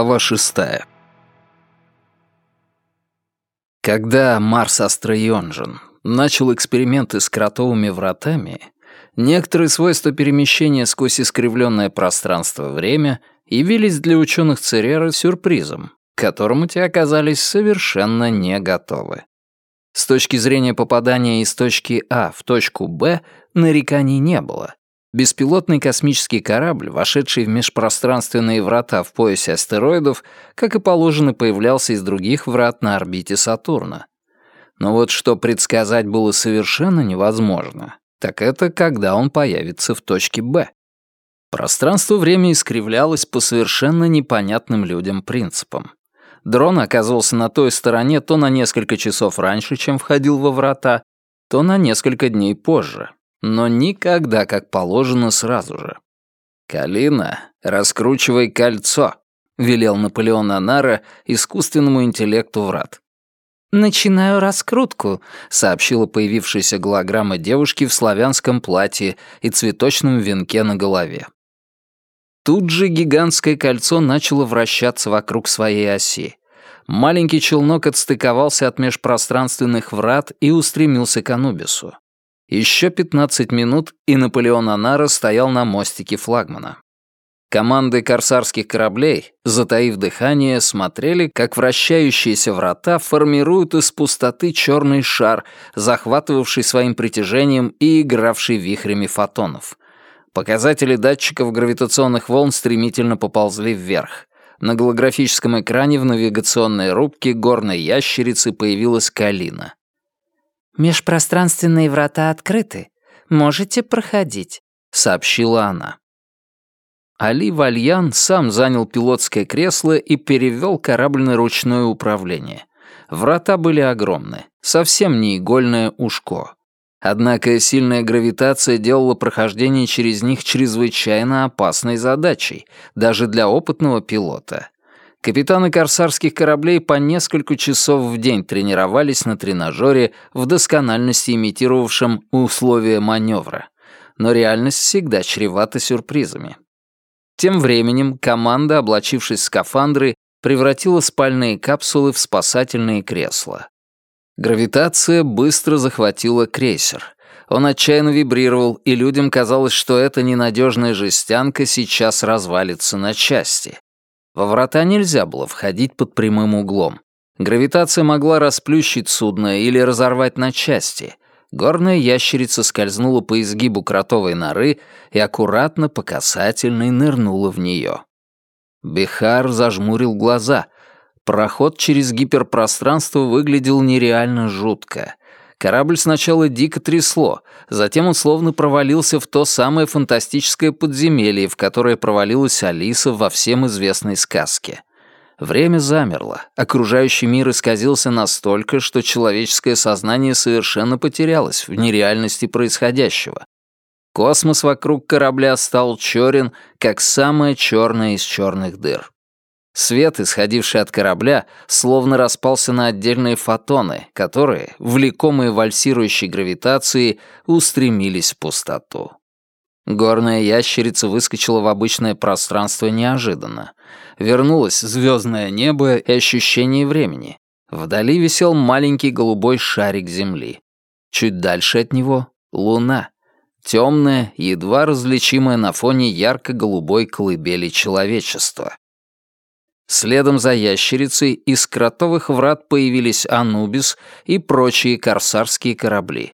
Глава шестая. Когда Марс Астроионжен начал эксперименты с кротовыми вратами, некоторые свойства перемещения сквозь искривленное пространство-время явились для ученых Церера сюрпризом, к которому те оказались совершенно не готовы. С точки зрения попадания из точки А в точку Б нареканий не было, Беспилотный космический корабль, вошедший в межпространственные врата в поясе астероидов, как и положено, появлялся из других врат на орбите Сатурна. Но вот что предсказать было совершенно невозможно, так это когда он появится в точке «Б». Пространство-время искривлялось по совершенно непонятным людям принципам. Дрон оказывался на той стороне то на несколько часов раньше, чем входил во врата, то на несколько дней позже но никогда, как положено, сразу же. «Калина, раскручивай кольцо», — велел Наполеон Анара искусственному интеллекту врат. «Начинаю раскрутку», — сообщила появившаяся голограмма девушки в славянском платье и цветочном венке на голове. Тут же гигантское кольцо начало вращаться вокруг своей оси. Маленький челнок отстыковался от межпространственных врат и устремился к Анубису. Еще 15 минут, и Наполеон Анара стоял на мостике флагмана. Команды корсарских кораблей, затаив дыхание, смотрели, как вращающиеся врата формируют из пустоты черный шар, захватывавший своим притяжением и игравший вихрями фотонов. Показатели датчиков гравитационных волн стремительно поползли вверх. На голографическом экране в навигационной рубке горной ящерицы появилась Калина. «Межпространственные врата открыты. Можете проходить», — сообщила она. Али Вальян сам занял пилотское кресло и перевел корабль на ручное управление. Врата были огромны, совсем не игольное ушко. Однако сильная гравитация делала прохождение через них чрезвычайно опасной задачей, даже для опытного пилота. Капитаны корсарских кораблей по несколько часов в день тренировались на тренажере в доскональности имитировавшем условия маневра. Но реальность всегда чревата сюрпризами. Тем временем команда, облачившись в скафандры, превратила спальные капсулы в спасательные кресла. Гравитация быстро захватила крейсер. Он отчаянно вибрировал, и людям казалось, что эта ненадежная жестянка сейчас развалится на части. Во врата нельзя было входить под прямым углом. Гравитация могла расплющить судно или разорвать на части. Горная ящерица скользнула по изгибу кротовой норы и аккуратно по касательной нырнула в нее. Бихар зажмурил глаза. Проход через гиперпространство выглядел нереально жутко. Корабль сначала дико трясло, затем он словно провалился в то самое фантастическое подземелье, в которое провалилась Алиса во всем известной сказке. Время замерло, окружающий мир исказился настолько, что человеческое сознание совершенно потерялось в нереальности происходящего. Космос вокруг корабля стал черен, как самая черная из черных дыр. Свет, исходивший от корабля, словно распался на отдельные фотоны, которые, влекомые вальсирующей гравитацией, устремились в пустоту. Горная ящерица выскочила в обычное пространство неожиданно. Вернулось звездное небо и ощущение времени. Вдали висел маленький голубой шарик Земли. Чуть дальше от него — луна. Темная, едва различимая на фоне ярко-голубой колыбели человечества. Следом за ящерицей из кротовых врат появились Анубис и прочие корсарские корабли.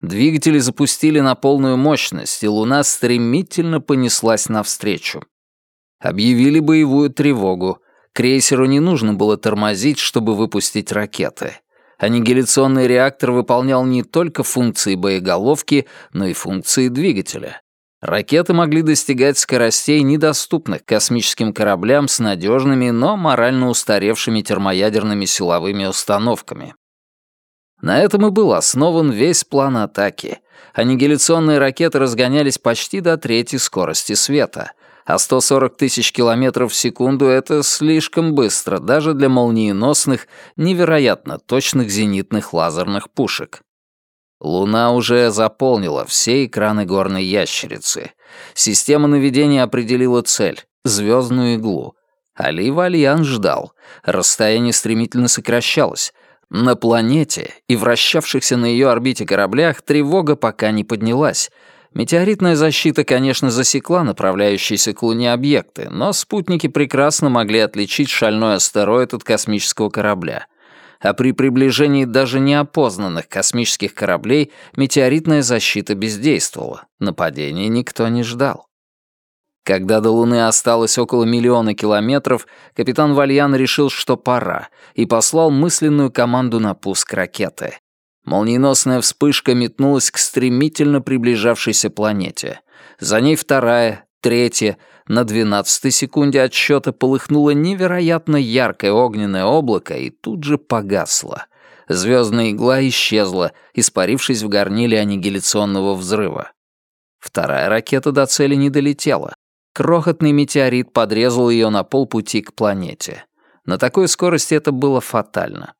Двигатели запустили на полную мощность, и Луна стремительно понеслась навстречу. Объявили боевую тревогу. Крейсеру не нужно было тормозить, чтобы выпустить ракеты. Аннигиляционный реактор выполнял не только функции боеголовки, но и функции двигателя. Ракеты могли достигать скоростей, недоступных космическим кораблям с надежными, но морально устаревшими термоядерными силовыми установками. На этом и был основан весь план атаки. Аннигиляционные ракеты разгонялись почти до третьей скорости света, а 140 тысяч километров в секунду — это слишком быстро даже для молниеносных, невероятно точных зенитных лазерных пушек. Луна уже заполнила все экраны горной ящерицы. Система наведения определила цель — звездную иглу. Али Вальян ждал. Расстояние стремительно сокращалось. На планете и вращавшихся на ее орбите кораблях тревога пока не поднялась. Метеоритная защита, конечно, засекла направляющиеся к Луне объекты, но спутники прекрасно могли отличить шальной астероид от космического корабля. А при приближении даже неопознанных космических кораблей метеоритная защита бездействовала. Нападения никто не ждал. Когда до Луны осталось около миллиона километров, капитан Вальян решил, что пора, и послал мысленную команду на пуск ракеты. Молниеносная вспышка метнулась к стремительно приближавшейся планете. За ней вторая, третья. На двенадцатой секунде отсчета полыхнуло невероятно яркое огненное облако и тут же погасло. Звездная игла исчезла, испарившись в горниле аннигиляционного взрыва. Вторая ракета до цели не долетела. Крохотный метеорит подрезал ее на полпути к планете. На такой скорости это было фатально.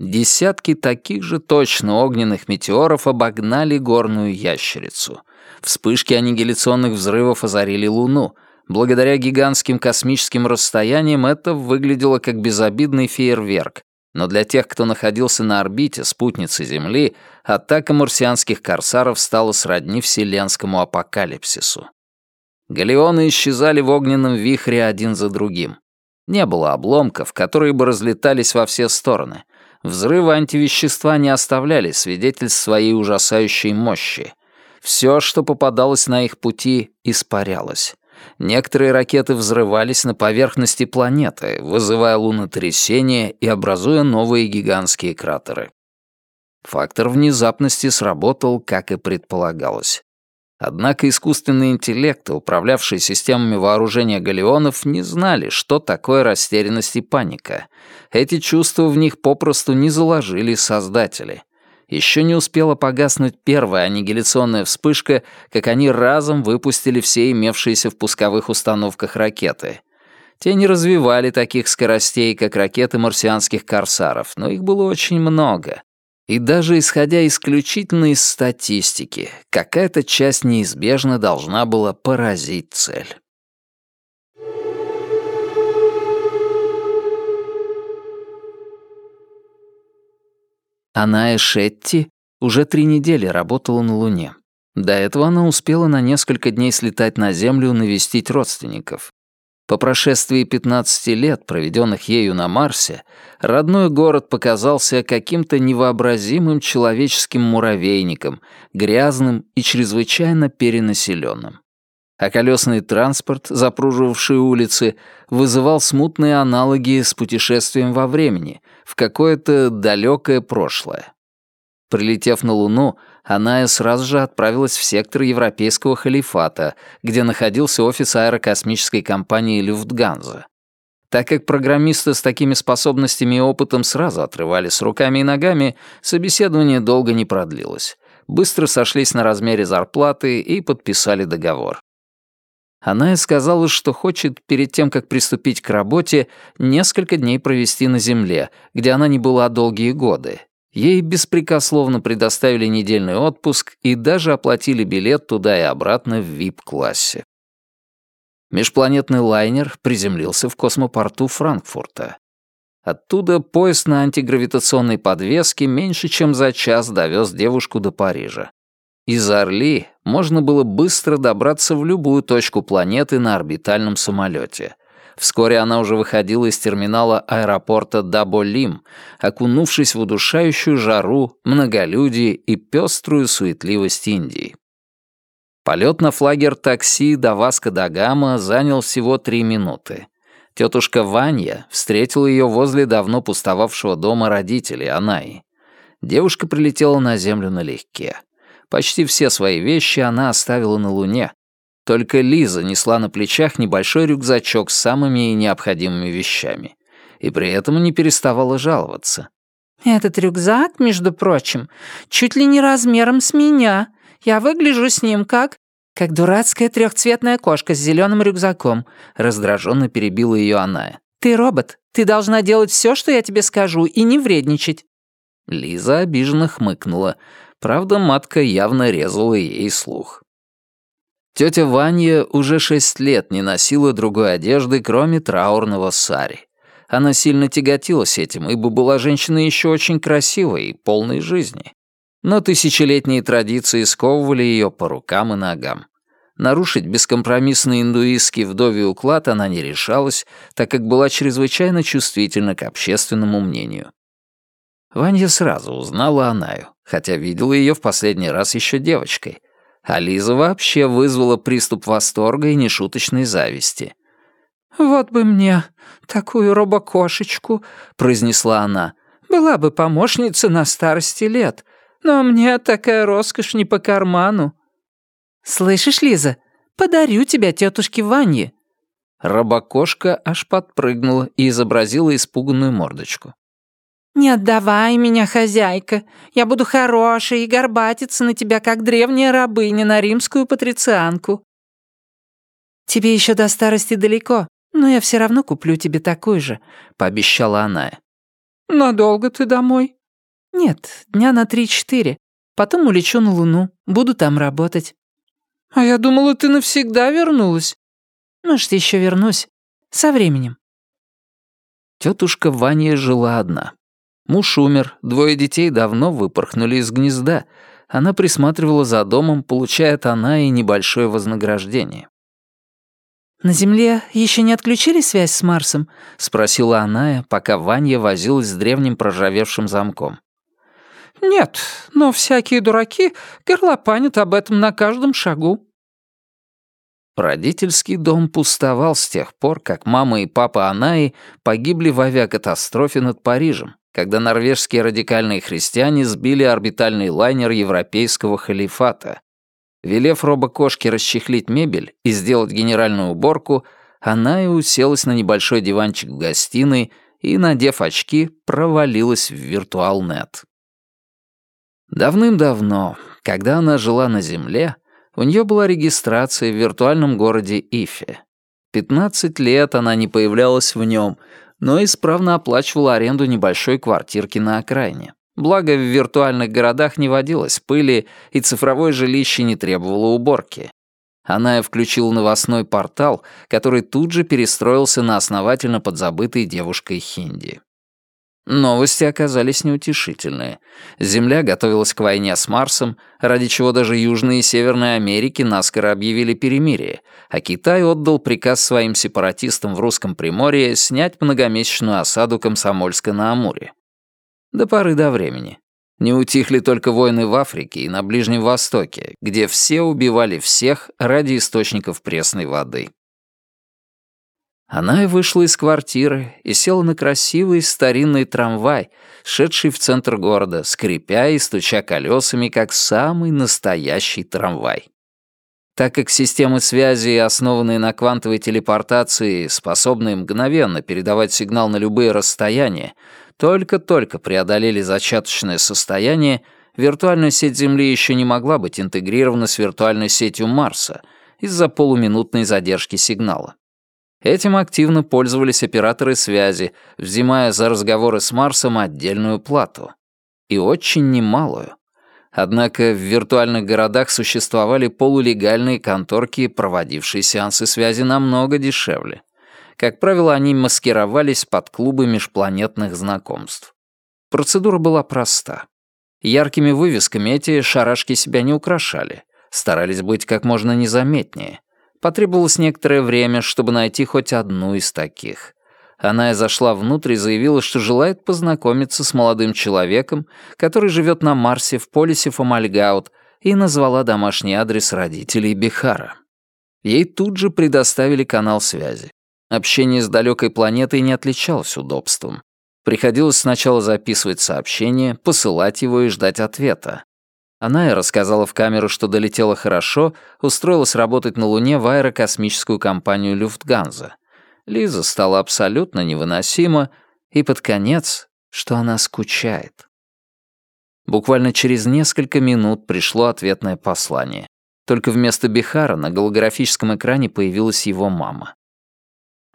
Десятки таких же точно огненных метеоров обогнали горную ящерицу. Вспышки аннигиляционных взрывов озарили Луну. Благодаря гигантским космическим расстояниям это выглядело как безобидный фейерверк. Но для тех, кто находился на орбите спутницы Земли, атака марсианских корсаров стала сродни вселенскому апокалипсису. Галеоны исчезали в огненном вихре один за другим. Не было обломков, которые бы разлетались во все стороны. Взрывы антивещества не оставляли свидетельств своей ужасающей мощи. Все, что попадалось на их пути, испарялось. Некоторые ракеты взрывались на поверхности планеты, вызывая лунотрясения и образуя новые гигантские кратеры. Фактор внезапности сработал, как и предполагалось. Однако искусственные интеллекты, управлявшие системами вооружения галеонов, не знали, что такое растерянность и паника. Эти чувства в них попросту не заложили создатели. Еще не успела погаснуть первая аннигиляционная вспышка, как они разом выпустили все имевшиеся в пусковых установках ракеты. Те не развивали таких скоростей, как ракеты марсианских корсаров, но их было очень много. И даже исходя исключительно из статистики, какая-то часть неизбежно должна была поразить цель. Аная Шетти уже три недели работала на Луне. До этого она успела на несколько дней слетать на Землю навестить родственников. По прошествии 15 лет, проведенных ею на Марсе, родной город показался каким-то невообразимым человеческим муравейником, грязным и чрезвычайно перенаселенным. А колесный транспорт, запруживавший улицы, вызывал смутные аналогии с путешествием во времени, в какое-то далекое прошлое. Прилетев на Луну, Аная сразу же отправилась в сектор Европейского халифата, где находился офис аэрокосмической компании «Люфтганза». Так как программисты с такими способностями и опытом сразу отрывали с руками и ногами, собеседование долго не продлилось. Быстро сошлись на размере зарплаты и подписали договор. Аная сказала, что хочет перед тем, как приступить к работе, несколько дней провести на Земле, где она не была долгие годы, Ей беспрекословно предоставили недельный отпуск и даже оплатили билет туда и обратно в VIP-классе. Межпланетный лайнер приземлился в космопорту Франкфурта. Оттуда поезд на антигравитационной подвеске меньше чем за час довез девушку до Парижа. Из Орли можно было быстро добраться в любую точку планеты на орбитальном самолете — Вскоре она уже выходила из терминала аэропорта Даболим, окунувшись в удушающую жару, многолюдие и пеструю суетливость Индии. Полет на флагер-такси до Васка-да-Гама занял всего три минуты. Тетушка Ваня встретила ее возле давно пустовавшего дома родителей Анаи. Девушка прилетела на Землю налегке. Почти все свои вещи она оставила на Луне, только Лиза несла на плечах небольшой рюкзачок с самыми необходимыми вещами. И при этом не переставала жаловаться. «Этот рюкзак, между прочим, чуть ли не размером с меня. Я выгляжу с ним как...» «Как дурацкая трехцветная кошка с зеленым рюкзаком», — раздраженно перебила ее Аная. «Ты робот. Ты должна делать все, что я тебе скажу, и не вредничать». Лиза обиженно хмыкнула. Правда, матка явно резала ей слух. Тетя Ваня уже шесть лет не носила другой одежды, кроме траурного сари. Она сильно тяготилась этим, ибо была женщина еще очень красивой и полной жизни. Но тысячелетние традиции сковывали ее по рукам и ногам. Нарушить бескомпромиссный индуистский вдовий уклад она не решалась, так как была чрезвычайно чувствительна к общественному мнению. Ваня сразу узнала Анаю, хотя видела ее в последний раз еще девочкой. А Лиза вообще вызвала приступ восторга и нешуточной зависти. «Вот бы мне такую робокошечку», — произнесла она. «Была бы помощница на старости лет, но мне такая роскошь не по карману». «Слышишь, Лиза, подарю тебя тетушке Ване». Робокошка аж подпрыгнула и изобразила испуганную мордочку. «Не отдавай меня, хозяйка. Я буду хорошей и горбатиться на тебя, как древняя рабыня на римскую патрицианку». «Тебе еще до старости далеко, но я все равно куплю тебе такой же», — пообещала она. «Надолго ты домой?» «Нет, дня на три-четыре. Потом улечу на Луну, буду там работать». «А я думала, ты навсегда вернулась». «Может, еще вернусь. Со временем». Тетушка Ваня жила одна. Муж умер, двое детей давно выпорхнули из гнезда. Она присматривала за домом, получая от она и небольшое вознаграждение. «На Земле еще не отключили связь с Марсом?» — спросила она, пока Ваня возилась с древним проржавевшим замком. «Нет, но всякие дураки горлопанят об этом на каждом шагу». Родительский дом пустовал с тех пор, как мама и папа Анаи погибли в авиакатастрофе над Парижем, когда норвежские радикальные христиане сбили орбитальный лайнер европейского халифата. Велев робокошке расчехлить мебель и сделать генеральную уборку, она и уселась на небольшой диванчик в гостиной и, надев очки, провалилась в виртуалнет. Давным-давно, когда она жила на Земле, у нее была регистрация в виртуальном городе Ифе. 15 лет она не появлялась в нем, но исправно оплачивала аренду небольшой квартирки на окраине. Благо, в виртуальных городах не водилось пыли, и цифровое жилище не требовало уборки. Она и включила новостной портал, который тут же перестроился на основательно подзабытой девушкой хинди. Новости оказались неутешительные. Земля готовилась к войне с Марсом, ради чего даже Южная и Северная Америки наскоро объявили перемирие, а Китай отдал приказ своим сепаратистам в Русском Приморье снять многомесячную осаду Комсомольска на Амуре. До поры до времени. Не утихли только войны в Африке и на Ближнем Востоке, где все убивали всех ради источников пресной воды. Она и вышла из квартиры и села на красивый старинный трамвай, шедший в центр города, скрипя и стуча колесами, как самый настоящий трамвай. Так как системы связи, основанные на квантовой телепортации, способные мгновенно передавать сигнал на любые расстояния, только-только преодолели зачаточное состояние, виртуальная сеть Земли еще не могла быть интегрирована с виртуальной сетью Марса из-за полуминутной задержки сигнала. Этим активно пользовались операторы связи, взимая за разговоры с Марсом отдельную плату. И очень немалую. Однако в виртуальных городах существовали полулегальные конторки, проводившие сеансы связи намного дешевле. Как правило, они маскировались под клубы межпланетных знакомств. Процедура была проста. Яркими вывесками эти шарашки себя не украшали, старались быть как можно незаметнее — Потребовалось некоторое время, чтобы найти хоть одну из таких. Она и зашла внутрь и заявила, что желает познакомиться с молодым человеком, который живет на Марсе в полисе Фомальгаут, и назвала домашний адрес родителей Бихара. Ей тут же предоставили канал связи. Общение с далекой планетой не отличалось удобством. Приходилось сначала записывать сообщение, посылать его и ждать ответа. Она и рассказала в камеру, что долетела хорошо, устроилась работать на Луне в аэрокосмическую компанию «Люфтганза». Лиза стала абсолютно невыносима, и под конец, что она скучает. Буквально через несколько минут пришло ответное послание. Только вместо Бихара на голографическом экране появилась его мама.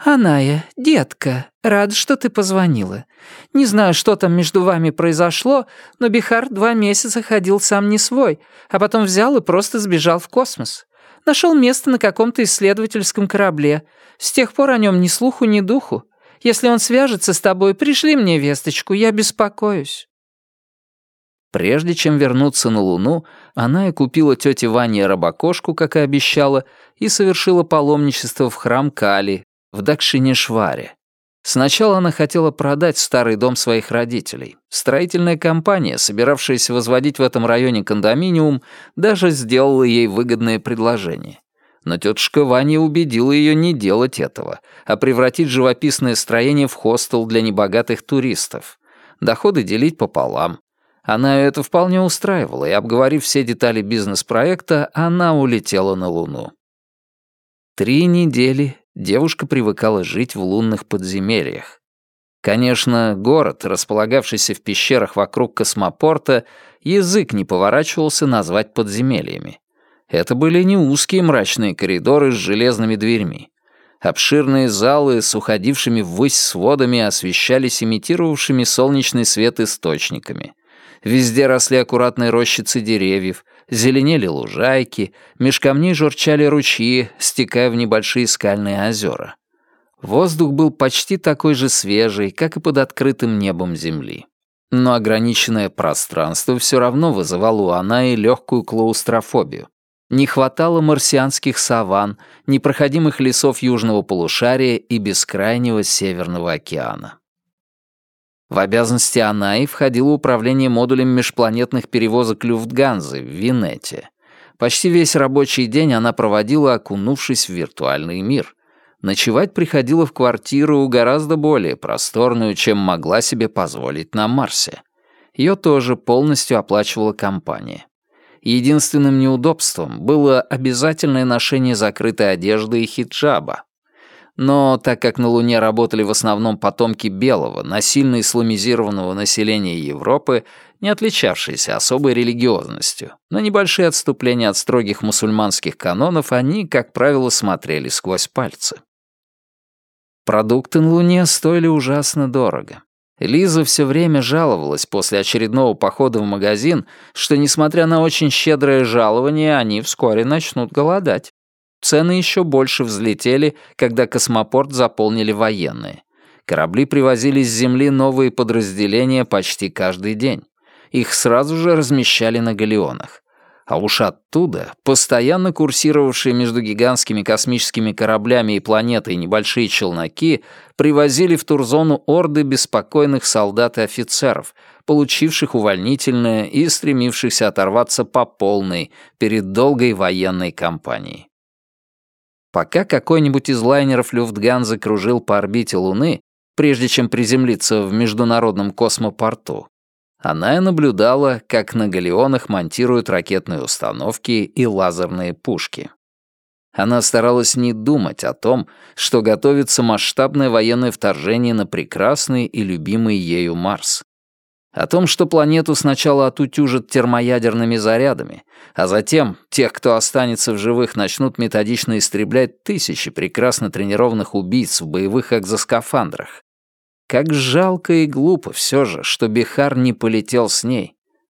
«Аная, детка, рад, что ты позвонила. Не знаю, что там между вами произошло, но Бихар два месяца ходил сам не свой, а потом взял и просто сбежал в космос. Нашел место на каком-то исследовательском корабле. С тех пор о нем ни слуху, ни духу. Если он свяжется с тобой, пришли мне весточку, я беспокоюсь». Прежде чем вернуться на Луну, она и купила тете Ване рабокошку, как и обещала, и совершила паломничество в храм Кали в Дакшинешваре. Сначала она хотела продать старый дом своих родителей. Строительная компания, собиравшаяся возводить в этом районе кондоминиум, даже сделала ей выгодное предложение. Но тетушка Ваня убедила ее не делать этого, а превратить живописное строение в хостел для небогатых туристов. Доходы делить пополам, она это вполне устраивала, и, обговорив все детали бизнес-проекта, она улетела на Луну. Три недели девушка привыкала жить в лунных подземельях. Конечно, город, располагавшийся в пещерах вокруг космопорта, язык не поворачивался назвать подземельями. Это были не узкие мрачные коридоры с железными дверьми. Обширные залы с уходившими ввысь сводами освещались имитировавшими солнечный свет источниками — Везде росли аккуратные рощицы деревьев, зеленели лужайки, меж камней журчали ручьи, стекая в небольшие скальные озера. Воздух был почти такой же свежий, как и под открытым небом земли. Но ограниченное пространство все равно вызывало у Анаи легкую клаустрофобию. Не хватало марсианских саван, непроходимых лесов южного полушария и бескрайнего Северного океана. В обязанности Анаи входило управление модулем межпланетных перевозок Люфтганзы в Винете. Почти весь рабочий день она проводила, окунувшись в виртуальный мир. Ночевать приходила в квартиру гораздо более просторную, чем могла себе позволить на Марсе. Ее тоже полностью оплачивала компания. Единственным неудобством было обязательное ношение закрытой одежды и хиджаба. Но так как на Луне работали в основном потомки белого, насильно исламизированного населения Европы, не отличавшиеся особой религиозностью, на небольшие отступления от строгих мусульманских канонов они, как правило, смотрели сквозь пальцы. Продукты на Луне стоили ужасно дорого. Лиза все время жаловалась после очередного похода в магазин, что, несмотря на очень щедрое жалование, они вскоре начнут голодать. Цены еще больше взлетели, когда космопорт заполнили военные. Корабли привозили с Земли новые подразделения почти каждый день. Их сразу же размещали на галеонах. А уж оттуда, постоянно курсировавшие между гигантскими космическими кораблями и планетой небольшие челноки, привозили в турзону орды беспокойных солдат и офицеров, получивших увольнительное и стремившихся оторваться по полной перед долгой военной кампанией. Пока какой-нибудь из лайнеров Люфтганзы кружил по орбите Луны, прежде чем приземлиться в международном космопорту, она наблюдала, как на галеонах монтируют ракетные установки и лазерные пушки. Она старалась не думать о том, что готовится масштабное военное вторжение на прекрасный и любимый ею Марс. О том, что планету сначала отутюжат термоядерными зарядами, а затем тех, кто останется в живых, начнут методично истреблять тысячи прекрасно тренированных убийц в боевых экзоскафандрах. Как жалко и глупо все же, что Бихар не полетел с ней.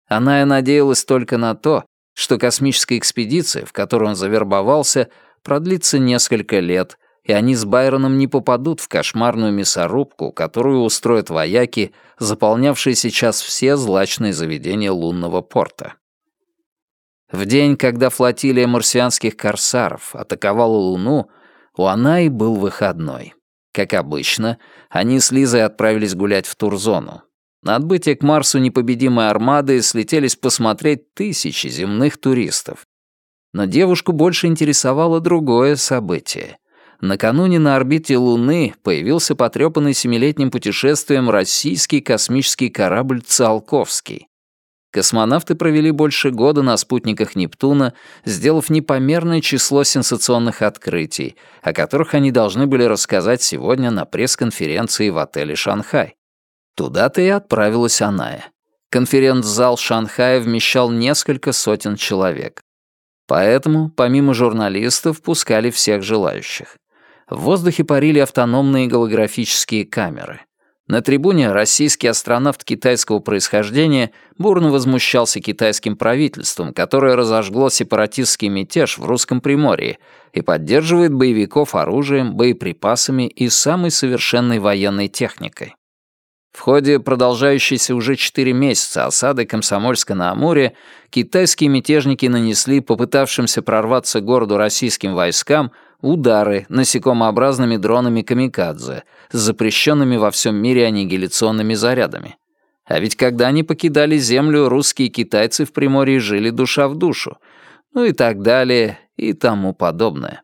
Она и надеялась только на то, что космическая экспедиция, в которую он завербовался, продлится несколько лет, и они с Байроном не попадут в кошмарную мясорубку, которую устроят вояки, заполнявшие сейчас все злачные заведения лунного порта. В день, когда флотилия марсианских корсаров атаковала Луну, у Анаи был выходной. Как обычно, они с Лизой отправились гулять в Турзону. На отбытие к Марсу непобедимой армады слетелись посмотреть тысячи земных туристов. Но девушку больше интересовало другое событие — Накануне на орбите Луны появился потрепанный семилетним путешествием российский космический корабль «Циолковский». Космонавты провели больше года на спутниках Нептуна, сделав непомерное число сенсационных открытий, о которых они должны были рассказать сегодня на пресс-конференции в отеле «Шанхай». Туда-то и отправилась Аная. Конференц-зал Шанхая вмещал несколько сотен человек. Поэтому, помимо журналистов, пускали всех желающих. В воздухе парили автономные голографические камеры. На трибуне российский астронавт китайского происхождения бурно возмущался китайским правительством, которое разожгло сепаратистский мятеж в русском Приморье и поддерживает боевиков оружием, боеприпасами и самой совершенной военной техникой. В ходе продолжающейся уже четыре месяца осады Комсомольска на Амуре китайские мятежники нанесли попытавшимся прорваться городу российским войскам удары насекомообразными дронами «Камикадзе» с запрещенными во всем мире аннигиляционными зарядами. А ведь когда они покидали Землю, русские китайцы в Приморье жили душа в душу. Ну и так далее, и тому подобное.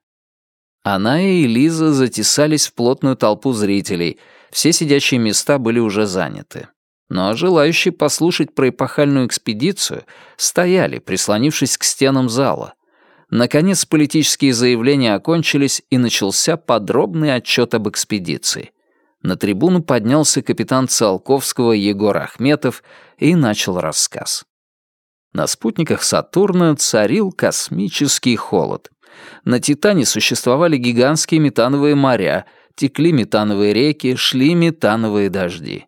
Она и Элиза затесались в плотную толпу зрителей — все сидячие места были уже заняты. Но желающие послушать про эпохальную экспедицию стояли, прислонившись к стенам зала. Наконец политические заявления окончились, и начался подробный отчет об экспедиции. На трибуну поднялся капитан Циолковского Егор Ахметов и начал рассказ. На спутниках Сатурна царил космический холод. На Титане существовали гигантские метановые моря — текли метановые реки, шли метановые дожди.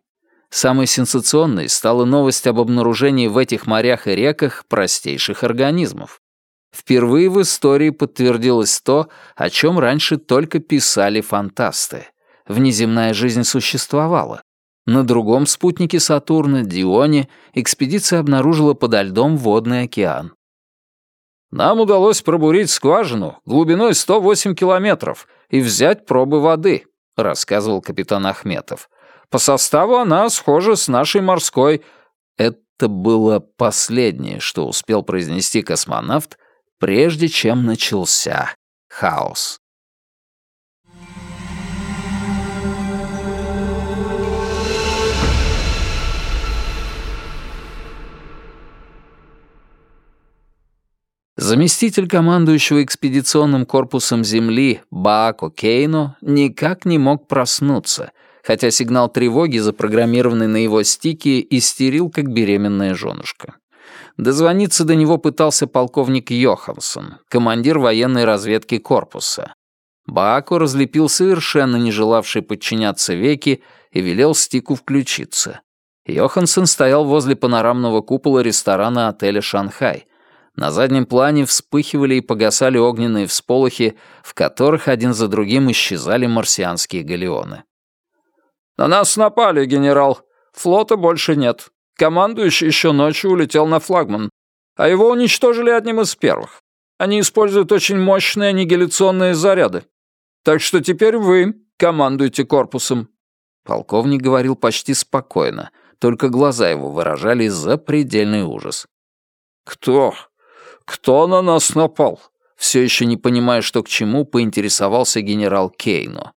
Самой сенсационной стала новость об обнаружении в этих морях и реках простейших организмов. Впервые в истории подтвердилось то, о чем раньше только писали фантасты. Внеземная жизнь существовала. На другом спутнике Сатурна, Дионе, экспедиция обнаружила подо льдом водный океан. Нам удалось пробурить скважину глубиной 108 километров и взять пробы воды», — рассказывал капитан Ахметов. «По составу она схожа с нашей морской». Это было последнее, что успел произнести космонавт, прежде чем начался хаос. Заместитель командующего экспедиционным корпусом Земли Баако Кейно никак не мог проснуться, хотя сигнал тревоги, запрограммированный на его стике, истерил, как беременная женушка. Дозвониться до него пытался полковник Йоханссон, командир военной разведки корпуса. Баако разлепил совершенно не желавший подчиняться веки и велел стику включиться. Йоханссон стоял возле панорамного купола ресторана отеля «Шанхай», на заднем плане вспыхивали и погасали огненные всполохи, в которых один за другим исчезали марсианские галеоны. «На нас напали, генерал. Флота больше нет. Командующий еще ночью улетел на флагман, а его уничтожили одним из первых. Они используют очень мощные аннигиляционные заряды. Так что теперь вы командуете корпусом». Полковник говорил почти спокойно, только глаза его выражали запредельный ужас. «Кто? «Кто на нас напал?» Все еще не понимая, что к чему, поинтересовался генерал Кейно.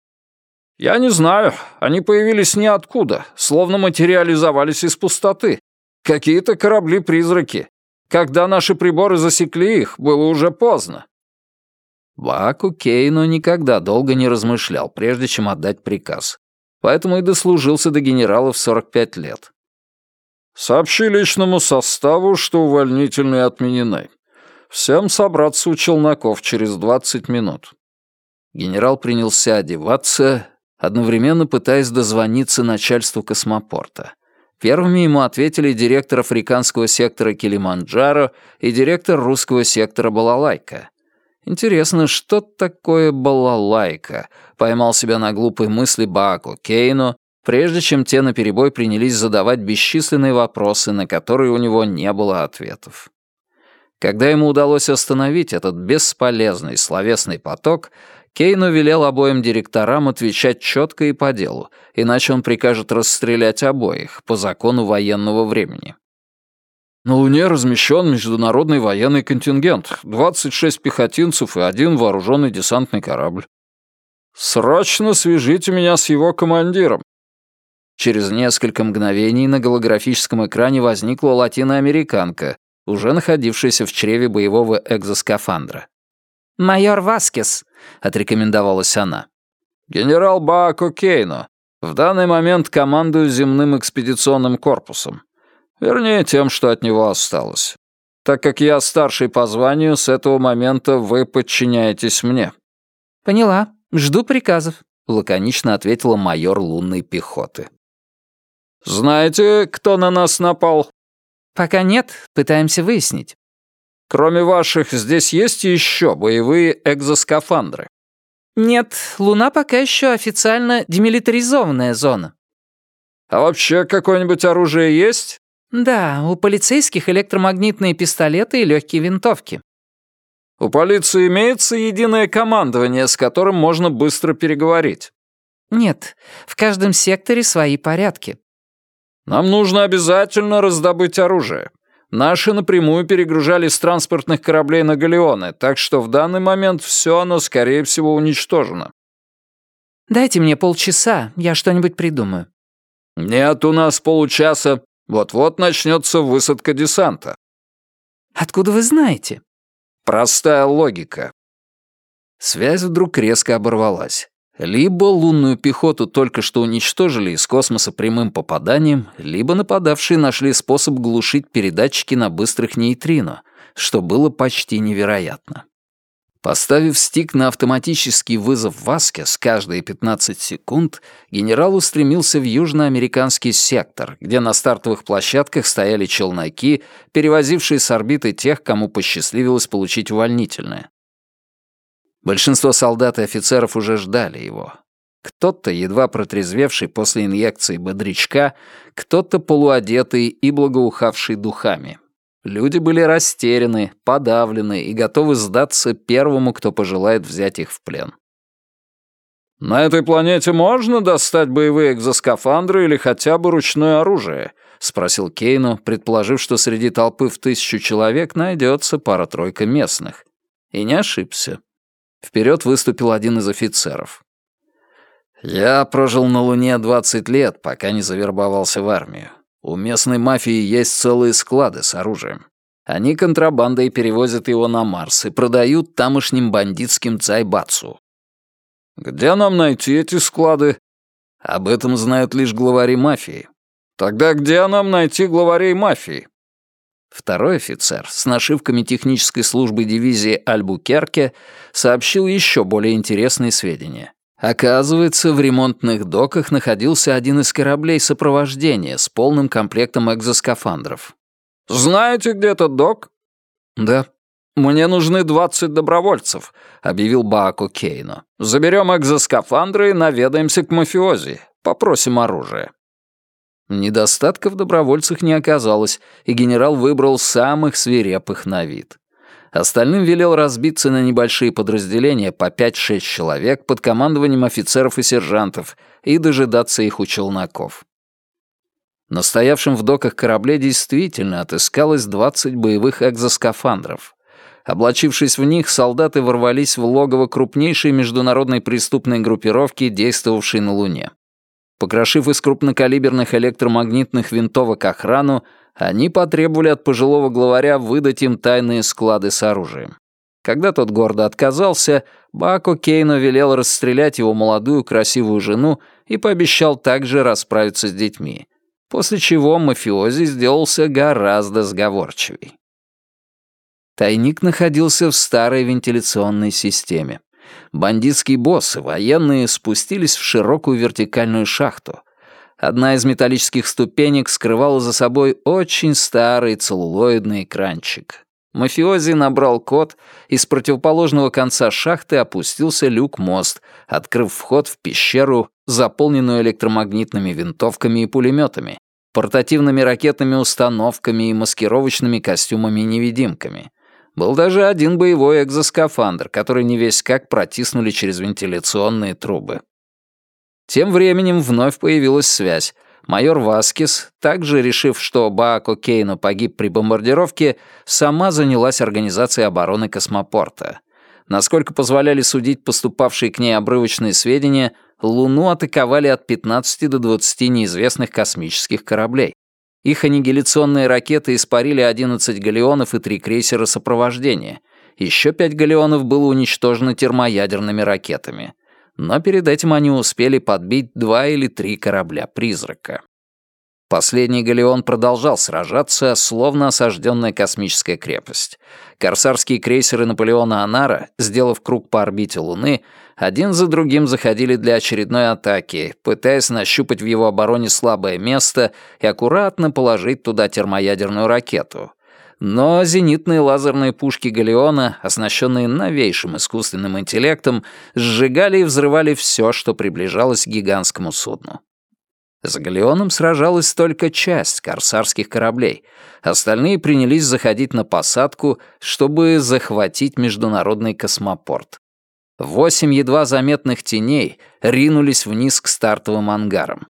«Я не знаю. Они появились ниоткуда, словно материализовались из пустоты. Какие-то корабли-призраки. Когда наши приборы засекли их, было уже поздно». Баку Кейно никогда долго не размышлял, прежде чем отдать приказ. Поэтому и дослужился до генерала в 45 лет. «Сообщи личному составу, что увольнительные отменены. Всем собраться у Челноков через двадцать минут». Генерал принялся одеваться, одновременно пытаясь дозвониться начальству космопорта. Первыми ему ответили директор африканского сектора Килиманджаро и директор русского сектора Балалайка. Интересно, что такое Балалайка? Поймал себя на глупой мысли Бааку Кейно, прежде чем те наперебой принялись задавать бесчисленные вопросы, на которые у него не было ответов. Когда ему удалось остановить этот бесполезный словесный поток, Кейну велел обоим директорам отвечать четко и по делу, иначе он прикажет расстрелять обоих по закону военного времени. На Луне размещен международный военный контингент, 26 пехотинцев и один вооруженный десантный корабль. Срочно свяжите меня с его командиром. Через несколько мгновений на голографическом экране возникла латиноамериканка, уже находившаяся в чреве боевого экзоскафандра. «Майор Васкес», — отрекомендовалась она. «Генерал Баако Кейно. В данный момент командую земным экспедиционным корпусом. Вернее, тем, что от него осталось. Так как я старший по званию, с этого момента вы подчиняетесь мне». «Поняла. Жду приказов», — лаконично ответила майор лунной пехоты. «Знаете, кто на нас напал?» «Пока нет, пытаемся выяснить». «Кроме ваших, здесь есть еще боевые экзоскафандры?» «Нет, Луна пока еще официально демилитаризованная зона». «А вообще какое-нибудь оружие есть?» «Да, у полицейских электромагнитные пистолеты и легкие винтовки». «У полиции имеется единое командование, с которым можно быстро переговорить?» «Нет, в каждом секторе свои порядки». «Нам нужно обязательно раздобыть оружие. Наши напрямую перегружали с транспортных кораблей на галеоны, так что в данный момент все оно, скорее всего, уничтожено». «Дайте мне полчаса, я что-нибудь придумаю». «Нет у нас получаса. Вот-вот начнется высадка десанта». «Откуда вы знаете?» «Простая логика». Связь вдруг резко оборвалась. Либо лунную пехоту только что уничтожили из космоса прямым попаданием, либо нападавшие нашли способ глушить передатчики на быстрых нейтрино, что было почти невероятно. Поставив стик на автоматический вызов Васкес каждые 15 секунд, генерал устремился в южноамериканский сектор, где на стартовых площадках стояли челноки, перевозившие с орбиты тех, кому посчастливилось получить увольнительное. Большинство солдат и офицеров уже ждали его. Кто-то, едва протрезвевший после инъекции бодрячка, кто-то полуодетый и благоухавший духами. Люди были растеряны, подавлены и готовы сдаться первому, кто пожелает взять их в плен. «На этой планете можно достать боевые экзоскафандры или хотя бы ручное оружие?» — спросил Кейну, предположив, что среди толпы в тысячу человек найдется пара-тройка местных. И не ошибся. Вперед выступил один из офицеров. «Я прожил на Луне 20 лет, пока не завербовался в армию. У местной мафии есть целые склады с оружием. Они контрабандой перевозят его на Марс и продают тамошним бандитским цайбацу. Где нам найти эти склады? Об этом знают лишь главари мафии. Тогда где нам найти главарей мафии? Второй офицер с нашивками технической службы дивизии Альбукерке сообщил еще более интересные сведения. Оказывается, в ремонтных доках находился один из кораблей сопровождения с полным комплектом экзоскафандров. «Знаете, где этот док?» «Да». «Мне нужны 20 добровольцев», — объявил Баако Кейно. «Заберем экзоскафандры и наведаемся к мафиози. Попросим оружие». Недостатков в добровольцах не оказалось, и генерал выбрал самых свирепых на вид. Остальным велел разбиться на небольшие подразделения по 5-6 человек под командованием офицеров и сержантов и дожидаться их у челноков. На стоявшем в доках корабле действительно отыскалось 20 боевых экзоскафандров. Облачившись в них, солдаты ворвались в логово крупнейшей международной преступной группировки, действовавшей на Луне. Покрошив из крупнокалиберных электромагнитных винтовок охрану, они потребовали от пожилого главаря выдать им тайные склады с оружием. Когда тот гордо отказался, Бако Кейно велел расстрелять его молодую красивую жену и пообещал также расправиться с детьми, после чего мафиози сделался гораздо сговорчивей. Тайник находился в старой вентиляционной системе. Бандитские боссы, военные, спустились в широкую вертикальную шахту. Одна из металлических ступенек скрывала за собой очень старый целлулоидный экранчик. Мафиози набрал код, и с противоположного конца шахты опустился люк-мост, открыв вход в пещеру, заполненную электромагнитными винтовками и пулеметами, портативными ракетными установками и маскировочными костюмами-невидимками. Был даже один боевой экзоскафандр, который не весь как протиснули через вентиляционные трубы. Тем временем вновь появилась связь. Майор Васкис, также решив, что Баако Кейно погиб при бомбардировке, сама занялась организацией обороны космопорта. Насколько позволяли судить поступавшие к ней обрывочные сведения, Луну атаковали от 15 до 20 неизвестных космических кораблей. Их аннигиляционные ракеты испарили 11 галеонов и три крейсера сопровождения. Еще пять галеонов было уничтожено термоядерными ракетами. Но перед этим они успели подбить два или три корабля-призрака. Последний галеон продолжал сражаться, словно осажденная космическая крепость. Корсарские крейсеры Наполеона Анара, сделав круг по орбите Луны, Один за другим заходили для очередной атаки, пытаясь нащупать в его обороне слабое место и аккуратно положить туда термоядерную ракету. Но зенитные лазерные пушки «Галеона», оснащенные новейшим искусственным интеллектом, сжигали и взрывали все, что приближалось к гигантскому судну. За «Галеоном» сражалась только часть корсарских кораблей. Остальные принялись заходить на посадку, чтобы захватить международный космопорт. Восемь едва заметных теней ринулись вниз к стартовым ангарам.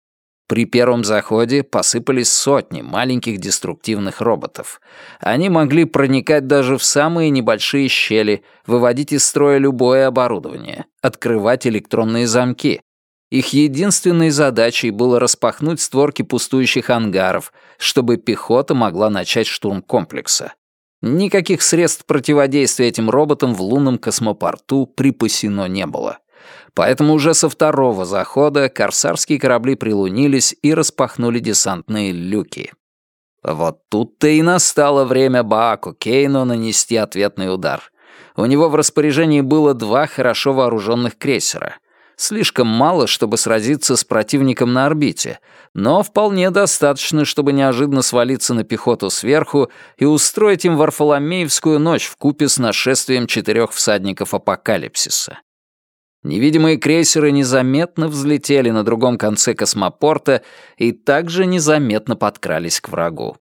При первом заходе посыпались сотни маленьких деструктивных роботов. Они могли проникать даже в самые небольшие щели, выводить из строя любое оборудование, открывать электронные замки. Их единственной задачей было распахнуть створки пустующих ангаров, чтобы пехота могла начать штурм комплекса. Никаких средств противодействия этим роботам в лунном космопорту припасено не было. Поэтому уже со второго захода корсарские корабли прилунились и распахнули десантные люки. Вот тут-то и настало время Бааку Кейну нанести ответный удар. У него в распоряжении было два хорошо вооруженных крейсера. Слишком мало, чтобы сразиться с противником на орбите, но вполне достаточно, чтобы неожиданно свалиться на пехоту сверху и устроить им Варфоломеевскую ночь в купе с нашествием четырех всадников апокалипсиса. Невидимые крейсеры незаметно взлетели на другом конце космопорта и также незаметно подкрались к врагу.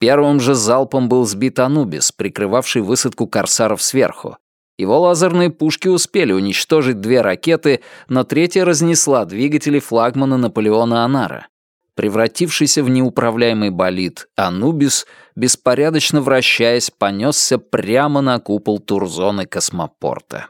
Первым же залпом был сбит Анубис, прикрывавший высадку корсаров сверху. Его лазерные пушки успели уничтожить две ракеты, но третья разнесла двигатели флагмана Наполеона Анара. Превратившийся в неуправляемый болид, Анубис, беспорядочно вращаясь, понесся прямо на купол турзоны космопорта.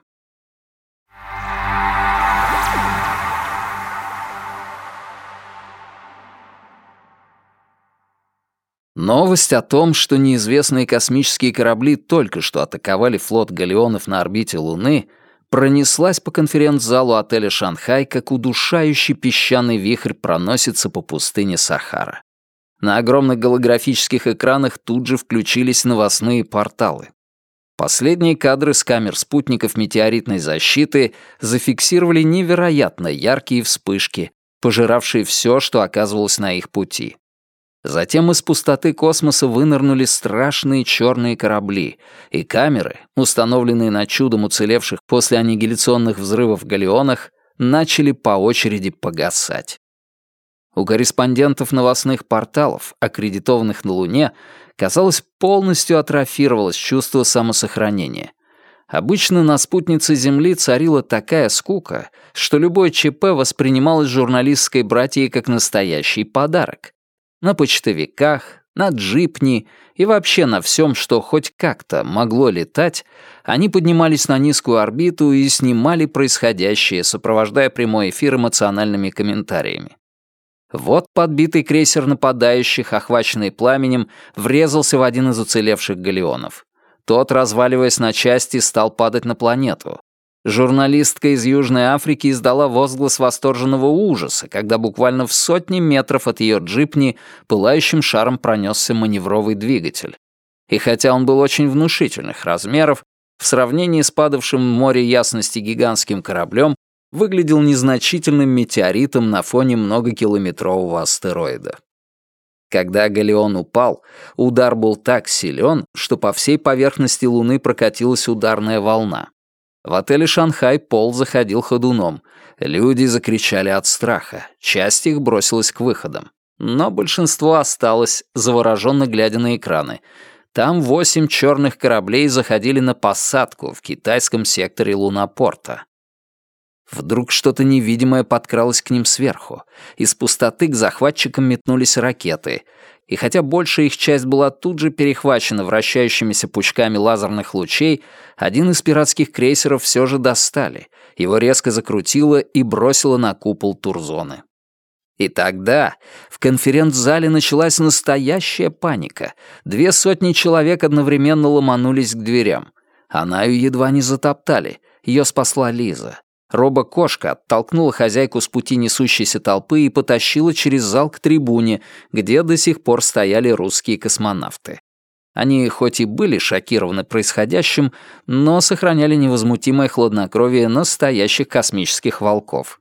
Новость о том, что неизвестные космические корабли только что атаковали флот галеонов на орбите Луны, пронеслась по конференц-залу отеля «Шанхай», как удушающий песчаный вихрь проносится по пустыне Сахара. На огромных голографических экранах тут же включились новостные порталы. Последние кадры с камер спутников метеоритной защиты зафиксировали невероятно яркие вспышки, пожиравшие все, что оказывалось на их пути. Затем из пустоты космоса вынырнули страшные черные корабли, и камеры, установленные на чудом уцелевших после аннигиляционных взрывов галеонах, начали по очереди погасать. У корреспондентов новостных порталов, аккредитованных на Луне, казалось, полностью атрофировалось чувство самосохранения. Обычно на спутнице Земли царила такая скука, что любой ЧП воспринималось журналистской братьей как настоящий подарок на почтовиках, на джипни и вообще на всем, что хоть как-то могло летать, они поднимались на низкую орбиту и снимали происходящее, сопровождая прямой эфир эмоциональными комментариями. Вот подбитый крейсер нападающих, охваченный пламенем, врезался в один из уцелевших галеонов. Тот, разваливаясь на части, стал падать на планету. Журналистка из Южной Африки издала возглас восторженного ужаса, когда буквально в сотни метров от ее джипни пылающим шаром пронесся маневровый двигатель. И хотя он был очень внушительных размеров, в сравнении с падавшим в море ясности гигантским кораблем выглядел незначительным метеоритом на фоне многокилометрового астероида. Когда Галеон упал, удар был так силен, что по всей поверхности Луны прокатилась ударная волна. В отеле «Шанхай» пол заходил ходуном. Люди закричали от страха. Часть их бросилась к выходам. Но большинство осталось, завороженно глядя на экраны. Там восемь черных кораблей заходили на посадку в китайском секторе лунопорта. Вдруг что-то невидимое подкралось к ним сверху. Из пустоты к захватчикам метнулись ракеты и хотя большая их часть была тут же перехвачена вращающимися пучками лазерных лучей, один из пиратских крейсеров все же достали, его резко закрутило и бросило на купол турзоны. И тогда в конференц-зале началась настоящая паника. Две сотни человек одновременно ломанулись к дверям. Анаю едва не затоптали, ее спасла Лиза. Робо-кошка оттолкнула хозяйку с пути несущейся толпы и потащила через зал к трибуне, где до сих пор стояли русские космонавты. Они хоть и были шокированы происходящим, но сохраняли невозмутимое хладнокровие настоящих космических волков.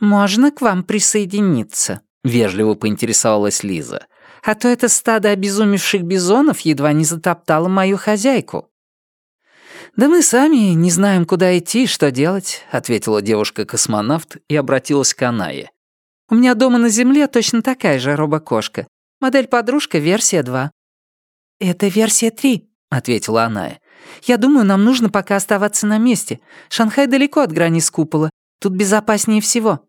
«Можно к вам присоединиться?» — вежливо поинтересовалась Лиза. «А то это стадо обезумевших бизонов едва не затоптало мою хозяйку». «Да мы сами не знаем, куда идти и что делать», — ответила девушка-космонавт и обратилась к Анае. «У меня дома на Земле точно такая же робокошка. Модель подружка версия 2. «Это версия 3», — ответила Аная. «Я думаю, нам нужно пока оставаться на месте. Шанхай далеко от границ купола. Тут безопаснее всего».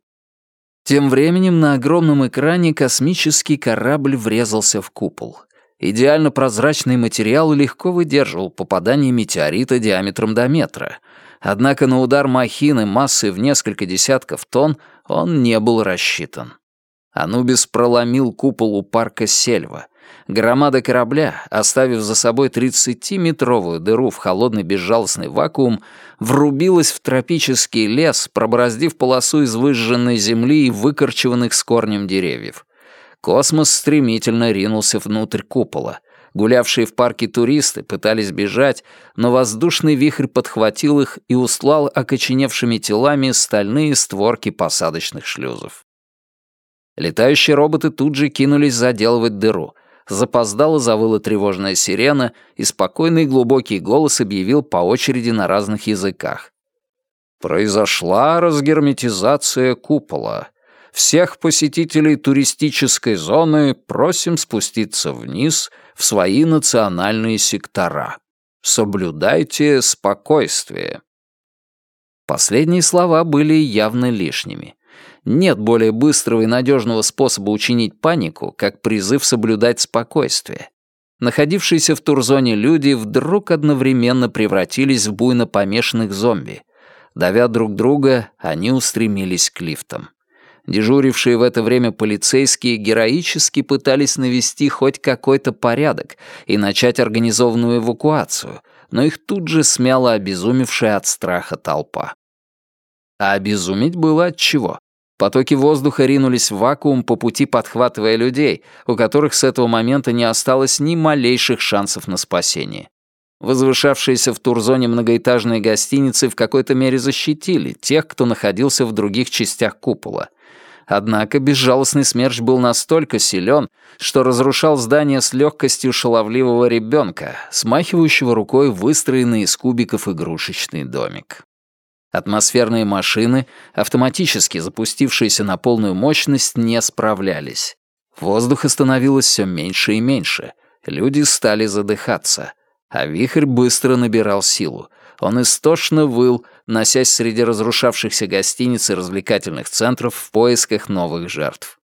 Тем временем на огромном экране космический корабль врезался в купол. Идеально прозрачный материал легко выдерживал попадание метеорита диаметром до метра. Однако на удар махины массой в несколько десятков тонн он не был рассчитан. Анубис проломил купол у парка Сельва — Громада корабля, оставив за собой 30-метровую дыру в холодный безжалостный вакуум, врубилась в тропический лес, пробороздив полосу из выжженной земли и выкорчеванных с корнем деревьев. Космос стремительно ринулся внутрь купола. Гулявшие в парке туристы пытались бежать, но воздушный вихрь подхватил их и услал окоченевшими телами стальные створки посадочных шлюзов. Летающие роботы тут же кинулись заделывать дыру — запоздало завыла тревожная сирена, и спокойный глубокий голос объявил по очереди на разных языках. Произошла разгерметизация купола. Всех посетителей туристической зоны просим спуститься вниз в свои национальные сектора. Соблюдайте спокойствие. Последние слова были явно лишними. Нет более быстрого и надежного способа учинить панику, как призыв соблюдать спокойствие. Находившиеся в турзоне люди вдруг одновременно превратились в буйно помешанных зомби. Давя друг друга, они устремились к лифтам. Дежурившие в это время полицейские героически пытались навести хоть какой-то порядок и начать организованную эвакуацию, но их тут же смяла обезумевшая от страха толпа. А обезуметь было от чего? Потоки воздуха ринулись в вакуум по пути подхватывая людей, у которых с этого момента не осталось ни малейших шансов на спасение. Возвышавшиеся в турзоне многоэтажные гостиницы в какой-то мере защитили тех, кто находился в других частях купола. Однако безжалостный смерч был настолько силен, что разрушал здание с легкостью шаловливого ребенка, смахивающего рукой выстроенный из кубиков игрушечный домик. Атмосферные машины, автоматически запустившиеся на полную мощность, не справлялись. Воздуха становилось все меньше и меньше. Люди стали задыхаться. А вихрь быстро набирал силу. Он истошно выл, носясь среди разрушавшихся гостиниц и развлекательных центров в поисках новых жертв.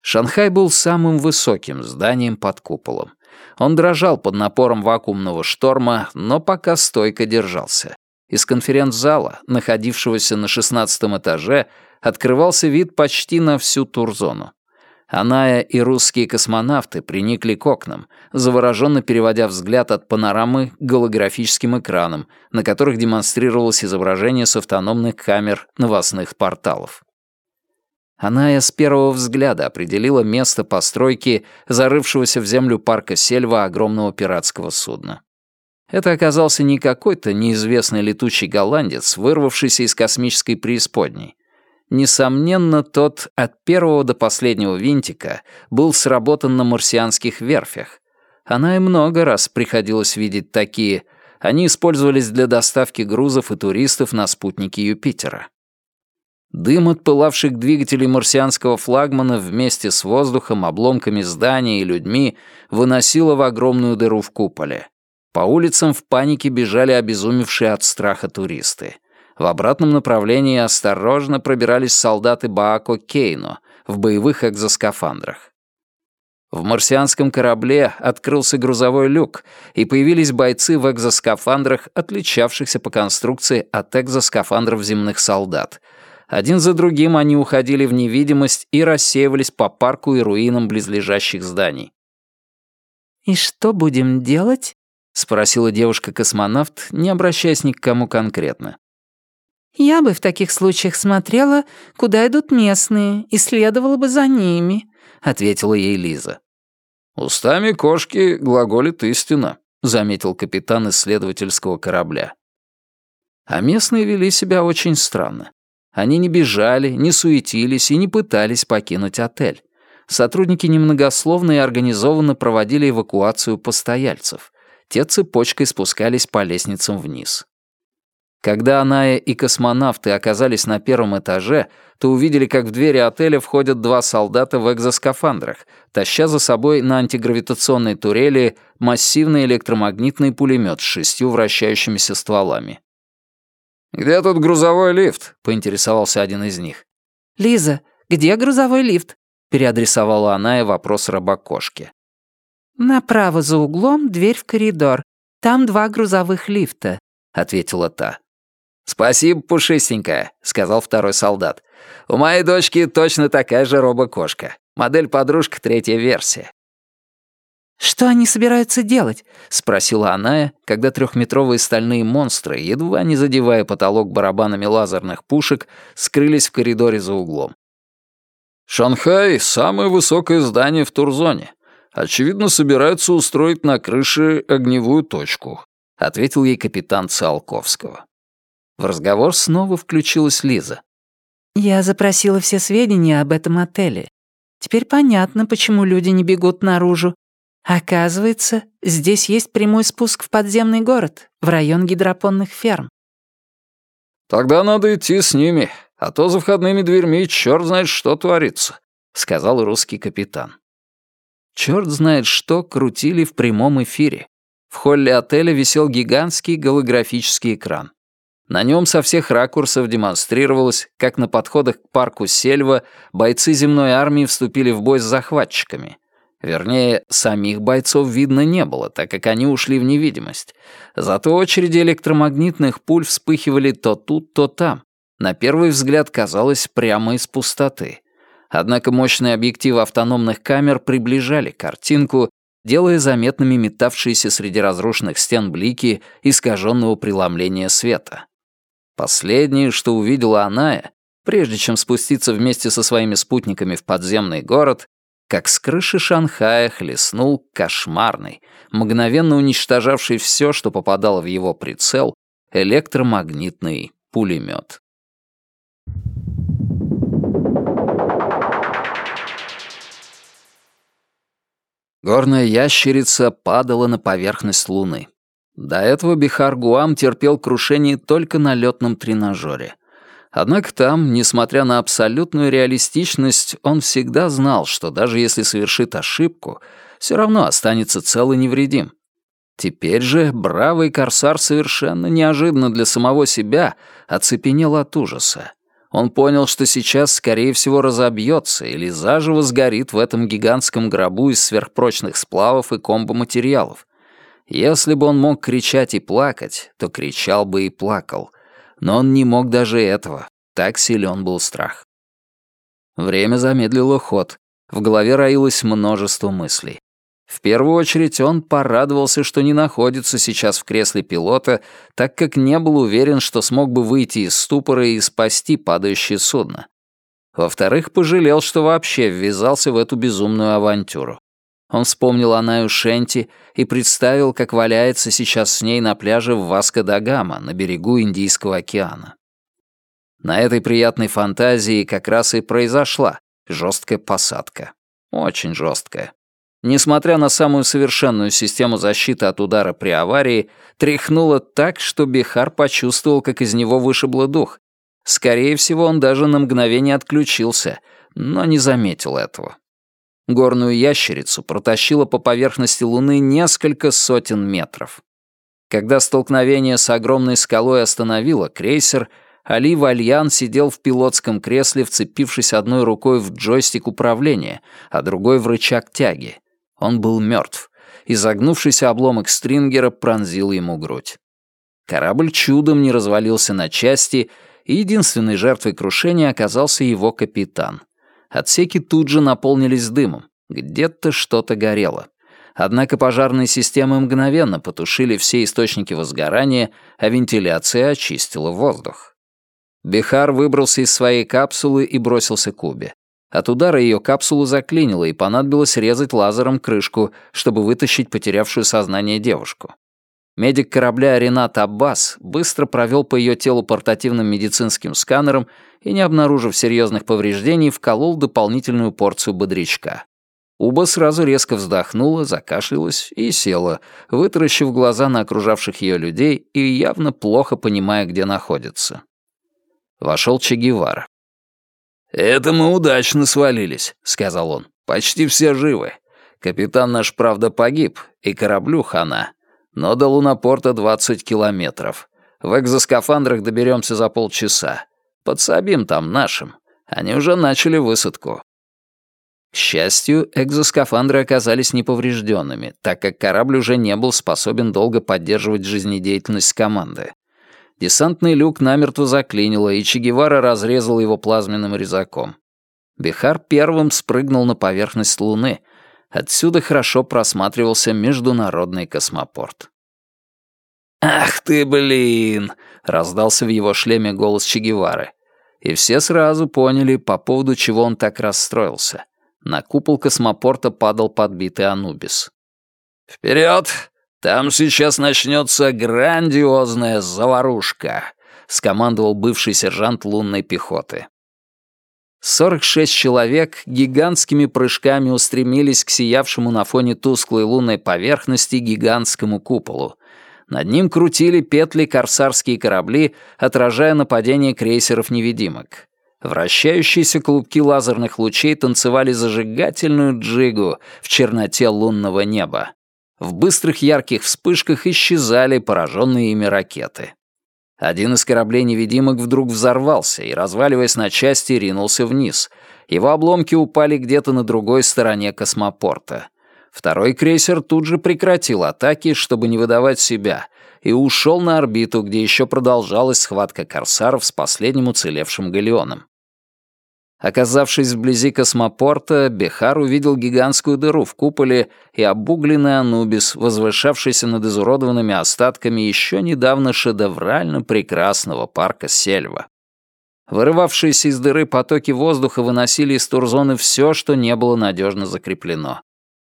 Шанхай был самым высоким зданием под куполом. Он дрожал под напором вакуумного шторма, но пока стойко держался. Из конференц-зала, находившегося на шестнадцатом этаже, открывался вид почти на всю турзону. Аная и русские космонавты приникли к окнам, завороженно переводя взгляд от панорамы к голографическим экранам, на которых демонстрировалось изображение с автономных камер новостных порталов. Аная с первого взгляда определила место постройки зарывшегося в землю парка Сельва огромного пиратского судна. Это оказался не какой-то неизвестный летучий голландец, вырвавшийся из космической преисподней. Несомненно, тот от первого до последнего винтика был сработан на марсианских верфях. Она и много раз приходилось видеть такие. Они использовались для доставки грузов и туристов на спутники Юпитера. Дым от пылавших двигателей марсианского флагмана вместе с воздухом, обломками зданий и людьми выносило в огромную дыру в куполе. По улицам в панике бежали обезумевшие от страха туристы. В обратном направлении осторожно пробирались солдаты Баако Кейно в боевых экзоскафандрах. В марсианском корабле открылся грузовой люк, и появились бойцы в экзоскафандрах, отличавшихся по конструкции от экзоскафандров земных солдат. Один за другим они уходили в невидимость и рассеивались по парку и руинам близлежащих зданий. «И что будем делать?» — спросила девушка-космонавт, не обращаясь ни к кому конкретно. «Я бы в таких случаях смотрела, куда идут местные, и следовала бы за ними», — ответила ей Лиза. «Устами кошки глаголит истина», — заметил капитан исследовательского корабля. А местные вели себя очень странно. Они не бежали, не суетились и не пытались покинуть отель. Сотрудники немногословно и организованно проводили эвакуацию постояльцев. Те цепочкой спускались по лестницам вниз. Когда Аная и космонавты оказались на первом этаже, то увидели, как в двери отеля входят два солдата в экзоскафандрах, таща за собой на антигравитационной турели массивный электромагнитный пулемет с шестью вращающимися стволами. «Где тут грузовой лифт?» — поинтересовался один из них. «Лиза, где грузовой лифт?» — переадресовала Аная вопрос рабокошки. «Направо за углом дверь в коридор. Там два грузовых лифта», — ответила та. «Спасибо, пушистенькая», — сказал второй солдат. «У моей дочки точно такая же робокошка. Модель подружка третья версия». «Что они собираются делать?» — спросила Аная, когда трехметровые стальные монстры, едва не задевая потолок барабанами лазерных пушек, скрылись в коридоре за углом. «Шанхай — самое высокое здание в Турзоне. Очевидно, собираются устроить на крыше огневую точку», — ответил ей капитан Циолковского. В разговор снова включилась Лиза. «Я запросила все сведения об этом отеле. Теперь понятно, почему люди не бегут наружу. Оказывается, здесь есть прямой спуск в подземный город, в район гидропонных ферм». «Тогда надо идти с ними, а то за входными дверьми черт знает, что творится», — сказал русский капитан. Черт знает, что крутили в прямом эфире. В холле отеля висел гигантский голографический экран. На нем со всех ракурсов демонстрировалось, как на подходах к парку Сельва бойцы земной армии вступили в бой с захватчиками. Вернее, самих бойцов видно не было, так как они ушли в невидимость. Зато очереди электромагнитных пуль вспыхивали то тут, то там. На первый взгляд казалось прямо из пустоты. Однако мощные объективы автономных камер приближали картинку, делая заметными метавшиеся среди разрушенных стен блики искаженного преломления света. Последнее, что увидела Аная, прежде чем спуститься вместе со своими спутниками в подземный город, как с крыши Шанхая хлестнул кошмарный, мгновенно уничтожавший все, что попадало в его прицел, электромагнитный пулемет. Горная ящерица падала на поверхность Луны. До этого Бихар-Гуам терпел крушение только на летном тренажере. Однако там, несмотря на абсолютную реалистичность, он всегда знал, что даже если совершит ошибку, все равно останется цел и невредим. Теперь же бравый корсар совершенно неожиданно для самого себя оцепенел от ужаса. Он понял, что сейчас, скорее всего, разобьется или заживо сгорит в этом гигантском гробу из сверхпрочных сплавов и комбоматериалов, если бы он мог кричать и плакать, то кричал бы и плакал. Но он не мог даже этого. Так силен был страх. Время замедлило ход. В голове роилось множество мыслей. В первую очередь он порадовался, что не находится сейчас в кресле пилота, так как не был уверен, что смог бы выйти из ступора и спасти падающее судно. Во-вторых, пожалел, что вообще ввязался в эту безумную авантюру. Он вспомнил Анаю Шенти и представил, как валяется сейчас с ней на пляже в Васко-да-Гама на берегу Индийского океана. На этой приятной фантазии как раз и произошла жесткая посадка. Очень жесткая. Несмотря на самую совершенную систему защиты от удара при аварии, тряхнуло так, что Бихар почувствовал, как из него вышибло дух. Скорее всего, он даже на мгновение отключился, но не заметил этого. Горную ящерицу протащило по поверхности Луны несколько сотен метров. Когда столкновение с огромной скалой остановило крейсер, Али Вальян сидел в пилотском кресле, вцепившись одной рукой в джойстик управления, а другой в рычаг тяги. Он был мертв. Изогнувшийся обломок стрингера пронзил ему грудь. Корабль чудом не развалился на части, и единственной жертвой крушения оказался его капитан. Отсеки тут же наполнились дымом. Где-то что-то горело. Однако пожарные системы мгновенно потушили все источники возгорания, а вентиляция очистила воздух. Бихар выбрался из своей капсулы и бросился к Кубе. От удара ее капсулу заклинило, и понадобилось резать лазером крышку, чтобы вытащить потерявшую сознание девушку. Медик корабля Ренат Аббас быстро провел по ее телу портативным медицинским сканером и, не обнаружив серьезных повреждений, вколол дополнительную порцию бодрячка. Уба сразу резко вздохнула, закашлялась и села, вытаращив глаза на окружавших ее людей и явно плохо понимая, где находится. Вошел Че Гевара. «Это мы удачно свалились», — сказал он. «Почти все живы. Капитан наш, правда, погиб, и кораблю хана. Но до лунопорта 20 километров. В экзоскафандрах доберемся за полчаса. Подсобим там нашим. Они уже начали высадку. К счастью, экзоскафандры оказались неповрежденными, так как корабль уже не был способен долго поддерживать жизнедеятельность команды. Десантный люк намертво заклинило, и Че Гевара разрезал его плазменным резаком. Бихар первым спрыгнул на поверхность Луны. Отсюда хорошо просматривался международный космопорт. «Ах ты, блин!» — раздался в его шлеме голос Че Гевары. И все сразу поняли, по поводу чего он так расстроился. На купол космопорта падал подбитый Анубис. «Вперед! Там сейчас начнется грандиозная заварушка!» — скомандовал бывший сержант лунной пехоты. 46 человек гигантскими прыжками устремились к сиявшему на фоне тусклой лунной поверхности гигантскому куполу. Над ним крутили петли корсарские корабли, отражая нападение крейсеров-невидимок. Вращающиеся клубки лазерных лучей танцевали зажигательную джигу в черноте лунного неба. В быстрых ярких вспышках исчезали пораженные ими ракеты. Один из кораблей-невидимок вдруг взорвался и, разваливаясь на части, ринулся вниз. Его обломки упали где-то на другой стороне космопорта. Второй крейсер тут же прекратил атаки, чтобы не выдавать себя, и ушел на орбиту, где еще продолжалась схватка корсаров с последним уцелевшим галеоном. Оказавшись вблизи космопорта, Бехар увидел гигантскую дыру в куполе и обугленный Анубис, возвышавшийся над изуродованными остатками еще недавно шедеврально прекрасного парка Сельва. Вырывавшиеся из дыры потоки воздуха выносили из турзоны все, что не было надежно закреплено.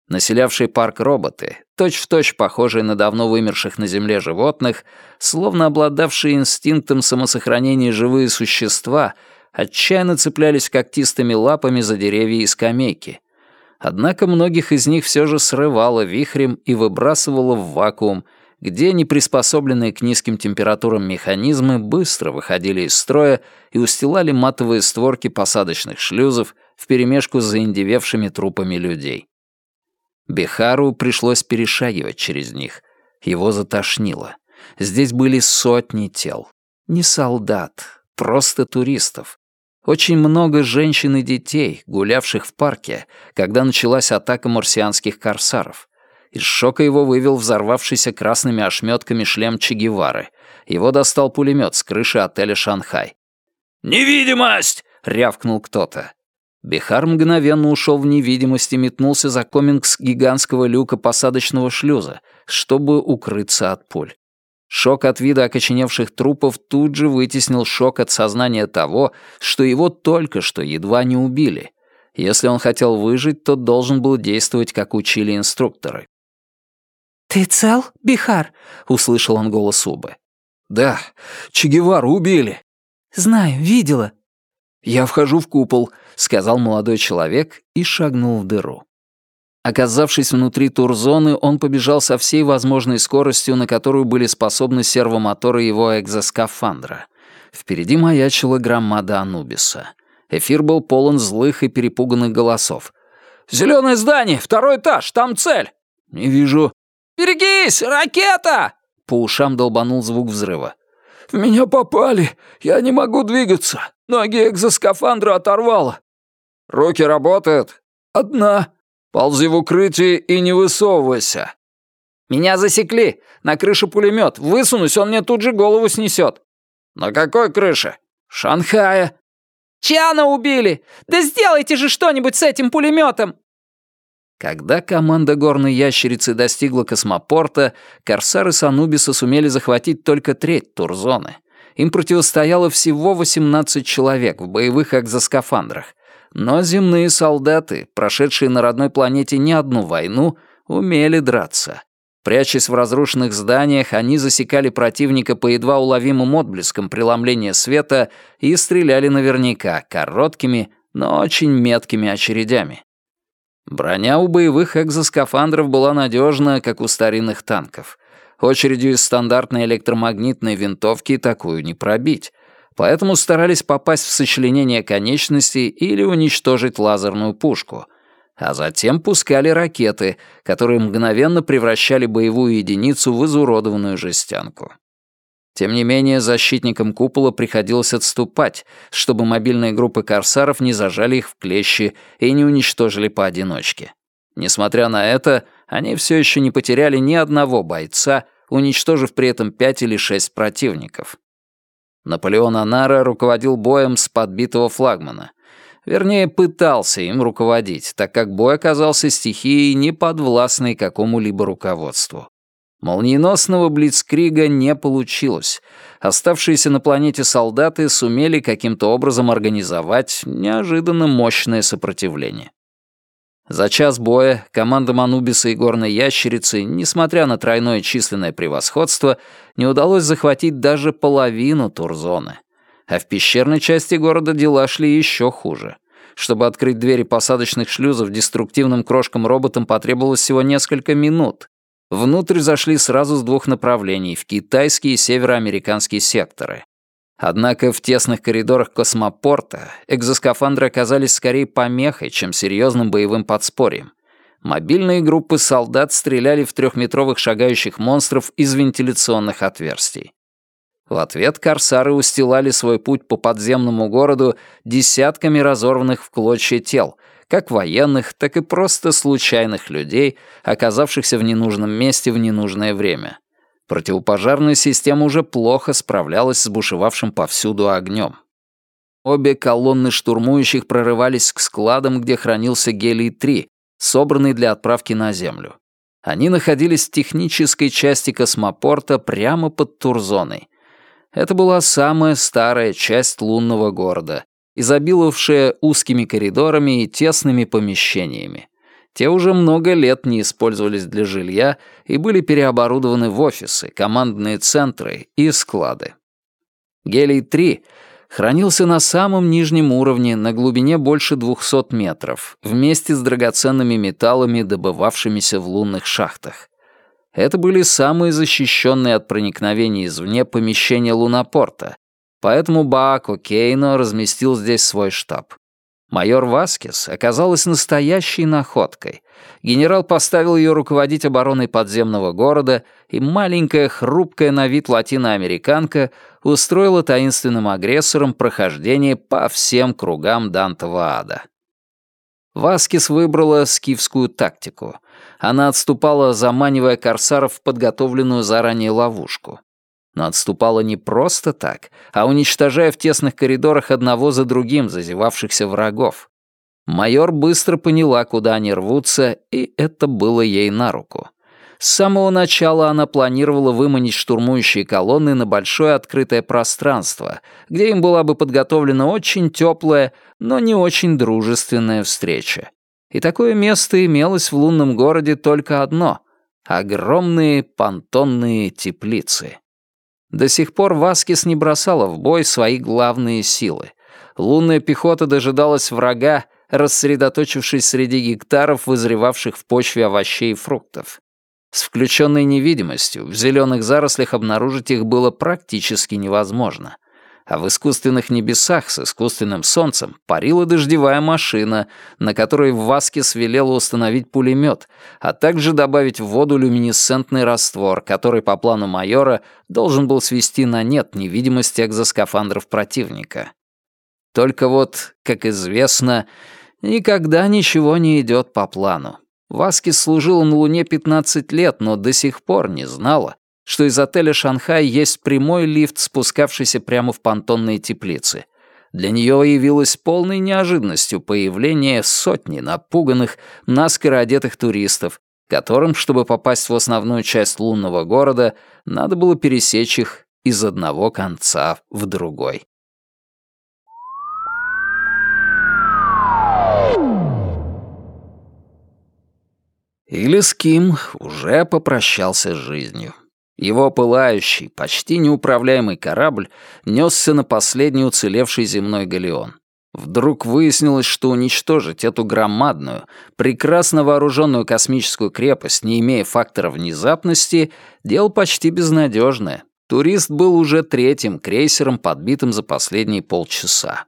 Населявшие парк роботы, точь-в-точь точь похожие на давно вымерших на Земле животных, словно обладавшие инстинктом самосохранения живые существа, отчаянно цеплялись когтистыми лапами за деревья и скамейки. Однако многих из них все же срывало вихрем и выбрасывало в вакуум, где неприспособленные к низким температурам механизмы быстро выходили из строя и устилали матовые створки посадочных шлюзов вперемешку с заиндевевшими трупами людей. Бехару пришлось перешагивать через них. Его затошнило. Здесь были сотни тел. Не солдат, просто туристов. Очень много женщин и детей, гулявших в парке, когда началась атака марсианских корсаров. Из шока его вывел взорвавшийся красными ошметками шлем Че Гевары. Его достал пулемет с крыши отеля «Шанхай». «Невидимость!» — рявкнул кто-то. Бихар мгновенно ушел в невидимость и метнулся за комингс гигантского люка посадочного шлюза, чтобы укрыться от пуль. Шок от вида окоченевших трупов тут же вытеснил шок от сознания того, что его только что едва не убили. Если он хотел выжить, то должен был действовать, как учили инструкторы. «Ты цел, Бихар?» — услышал он голос Убы. «Да, Че убили». «Знаю, видела». «Я вхожу в купол сказал молодой человек и шагнул в дыру. Оказавшись внутри турзоны, он побежал со всей возможной скоростью, на которую были способны сервомоторы его экзоскафандра. Впереди маячила громада Анубиса. Эфир был полон злых и перепуганных голосов. «Зелёное здание! Второй этаж! Там цель!» «Не вижу». «Берегись! Ракета!» По ушам долбанул звук взрыва. «В меня попали! Я не могу двигаться! Ноги экзоскафандра оторвало! «Руки работают?» «Одна». «Ползи в укрытие и не высовывайся». «Меня засекли! На крыше пулемет. Высунусь, он мне тут же голову снесет». «На какой крыше?» «Шанхая». «Чана убили! Да сделайте же что-нибудь с этим пулеметом!» Когда команда горной ящерицы достигла космопорта, корсары Санубиса сумели захватить только треть турзоны. Им противостояло всего 18 человек в боевых экзоскафандрах, но земные солдаты, прошедшие на родной планете не одну войну, умели драться. Прячась в разрушенных зданиях, они засекали противника по едва уловимым отблескам преломления света и стреляли наверняка короткими, но очень меткими очередями. Броня у боевых экзоскафандров была надежна, как у старинных танков. Очередью из стандартной электромагнитной винтовки такую не пробить, поэтому старались попасть в сочленение конечностей или уничтожить лазерную пушку, а затем пускали ракеты, которые мгновенно превращали боевую единицу в изуродованную жестянку. Тем не менее, защитникам купола приходилось отступать, чтобы мобильные группы корсаров не зажали их в клещи и не уничтожили поодиночке. Несмотря на это, они все еще не потеряли ни одного бойца, уничтожив при этом пять или шесть противников. Наполеон Анара руководил боем с подбитого флагмана. Вернее, пытался им руководить, так как бой оказался стихией, не подвластной какому-либо руководству. Молниеносного блицкрига не получилось. Оставшиеся на планете солдаты сумели каким-то образом организовать неожиданно мощное сопротивление. За час боя команда Манубиса и Горной Ящерицы, несмотря на тройное численное превосходство, не удалось захватить даже половину Турзоны. А в пещерной части города дела шли еще хуже. Чтобы открыть двери посадочных шлюзов деструктивным крошкам-роботам потребовалось всего несколько минут. Внутрь зашли сразу с двух направлений, в китайские и североамериканские секторы. Однако в тесных коридорах космопорта экзоскафандры оказались скорее помехой, чем серьезным боевым подспорьем. Мобильные группы солдат стреляли в трехметровых шагающих монстров из вентиляционных отверстий. В ответ корсары устилали свой путь по подземному городу десятками разорванных в клочья тел, как военных, так и просто случайных людей, оказавшихся в ненужном месте в ненужное время. Противопожарная система уже плохо справлялась с бушевавшим повсюду огнем. Обе колонны штурмующих прорывались к складам, где хранился гелий-3, собранный для отправки на Землю. Они находились в технической части космопорта прямо под Турзоной. Это была самая старая часть лунного города, изобиловавшая узкими коридорами и тесными помещениями. Те уже много лет не использовались для жилья и были переоборудованы в офисы, командные центры и склады. Гелий-3 хранился на самом нижнем уровне на глубине больше 200 метров, вместе с драгоценными металлами, добывавшимися в лунных шахтах. Это были самые защищенные от проникновения извне помещения лунопорта, поэтому Баако Кейно разместил здесь свой штаб. Майор Васкес оказалась настоящей находкой. Генерал поставил ее руководить обороной подземного города, и маленькая, хрупкая на вид латиноамериканка устроила таинственным агрессорам прохождение по всем кругам Дантова ада. Васкес выбрала скифскую тактику. Она отступала, заманивая корсаров в подготовленную заранее ловушку но отступала не просто так, а уничтожая в тесных коридорах одного за другим зазевавшихся врагов. Майор быстро поняла, куда они рвутся, и это было ей на руку. С самого начала она планировала выманить штурмующие колонны на большое открытое пространство, где им была бы подготовлена очень теплая, но не очень дружественная встреча. И такое место имелось в лунном городе только одно — огромные понтонные теплицы. До сих пор Васкис не бросала в бой свои главные силы. Лунная пехота дожидалась врага, рассредоточившись среди гектаров, вызревавших в почве овощей и фруктов. С включенной невидимостью в зеленых зарослях обнаружить их было практически невозможно — а в искусственных небесах с искусственным солнцем парила дождевая машина, на которой Васкис велела установить пулемет, а также добавить в воду люминесцентный раствор, который по плану майора должен был свести на нет невидимость экзоскафандров противника. Только вот, как известно, никогда ничего не идет по плану. Васкис служила на Луне 15 лет, но до сих пор не знала, что из отеля «Шанхай» есть прямой лифт, спускавшийся прямо в понтонные теплицы. Для нее явилось полной неожиданностью появление сотни напуганных, наскоро одетых туристов, которым, чтобы попасть в основную часть лунного города, надо было пересечь их из одного конца в другой. Или с Ким уже попрощался с жизнью. Его пылающий, почти неуправляемый корабль несся на последний уцелевший земной галеон. Вдруг выяснилось, что уничтожить эту громадную, прекрасно вооруженную космическую крепость, не имея фактора внезапности, дело почти безнадежное. Турист был уже третьим крейсером, подбитым за последние полчаса.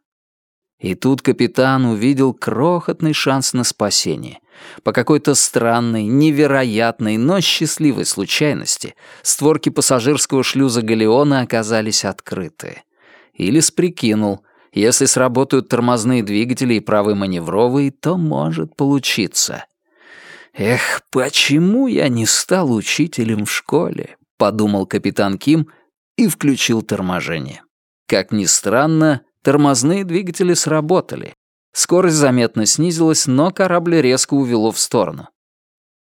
И тут капитан увидел крохотный шанс на спасение. По какой-то странной, невероятной, но счастливой случайности створки пассажирского шлюза Галеона оказались открыты. Илис прикинул, если сработают тормозные двигатели и правый маневровый, то может получиться. «Эх, почему я не стал учителем в школе?» — подумал капитан Ким и включил торможение. Как ни странно, Тормозные двигатели сработали. Скорость заметно снизилась, но корабль резко увело в сторону.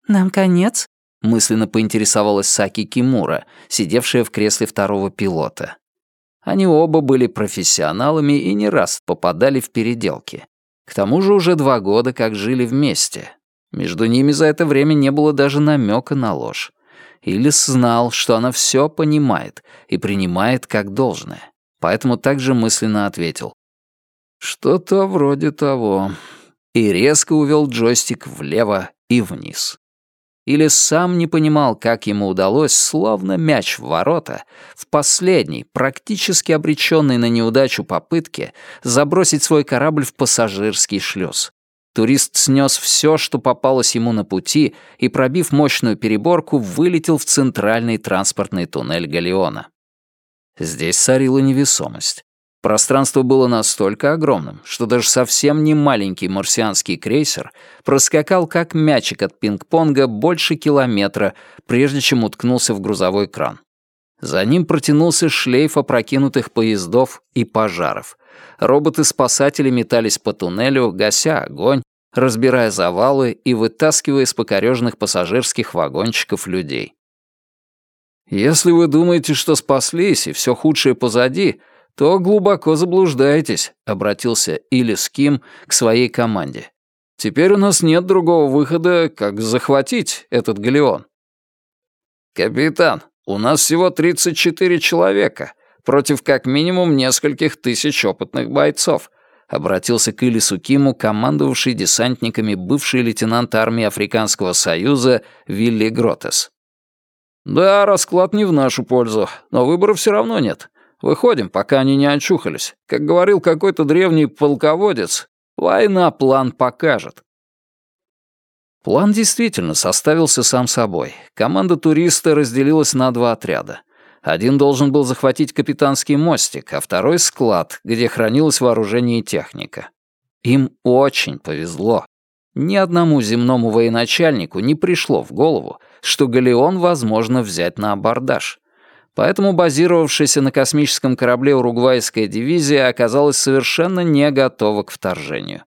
«Нам конец?» — мысленно поинтересовалась Саки Кимура, сидевшая в кресле второго пилота. Они оба были профессионалами и не раз попадали в переделки. К тому же уже два года как жили вместе. Между ними за это время не было даже намека на ложь. Илис знал, что она все понимает и принимает как должное поэтому также мысленно ответил. «Что-то вроде того». И резко увел джойстик влево и вниз. Или сам не понимал, как ему удалось, словно мяч в ворота, в последней, практически обреченной на неудачу попытке, забросить свой корабль в пассажирский шлюз. Турист снес все, что попалось ему на пути, и, пробив мощную переборку, вылетел в центральный транспортный туннель Галеона. Здесь царила невесомость. Пространство было настолько огромным, что даже совсем не маленький марсианский крейсер проскакал как мячик от пинг-понга больше километра, прежде чем уткнулся в грузовой кран. За ним протянулся шлейф опрокинутых поездов и пожаров. Роботы-спасатели метались по туннелю, гася огонь, разбирая завалы и вытаскивая из покореженных пассажирских вагончиков людей. Если вы думаете, что спаслись и все худшее позади, то глубоко заблуждаетесь», — обратился Илис Ким к своей команде. «Теперь у нас нет другого выхода, как захватить этот галеон». «Капитан, у нас всего 34 человека, против как минимум нескольких тысяч опытных бойцов», — обратился к Илису Киму, командовавший десантниками бывший лейтенант армии Африканского Союза Вилли Гротес. «Да, расклад не в нашу пользу, но выбора все равно нет. Выходим, пока они не очухались. Как говорил какой-то древний полководец, война план покажет». План действительно составился сам собой. Команда туриста разделилась на два отряда. Один должен был захватить капитанский мостик, а второй — склад, где хранилось вооружение и техника. Им очень повезло. Ни одному земному военачальнику не пришло в голову, что галеон возможно взять на абордаж. Поэтому базировавшаяся на космическом корабле уругвайская дивизия оказалась совершенно не готова к вторжению.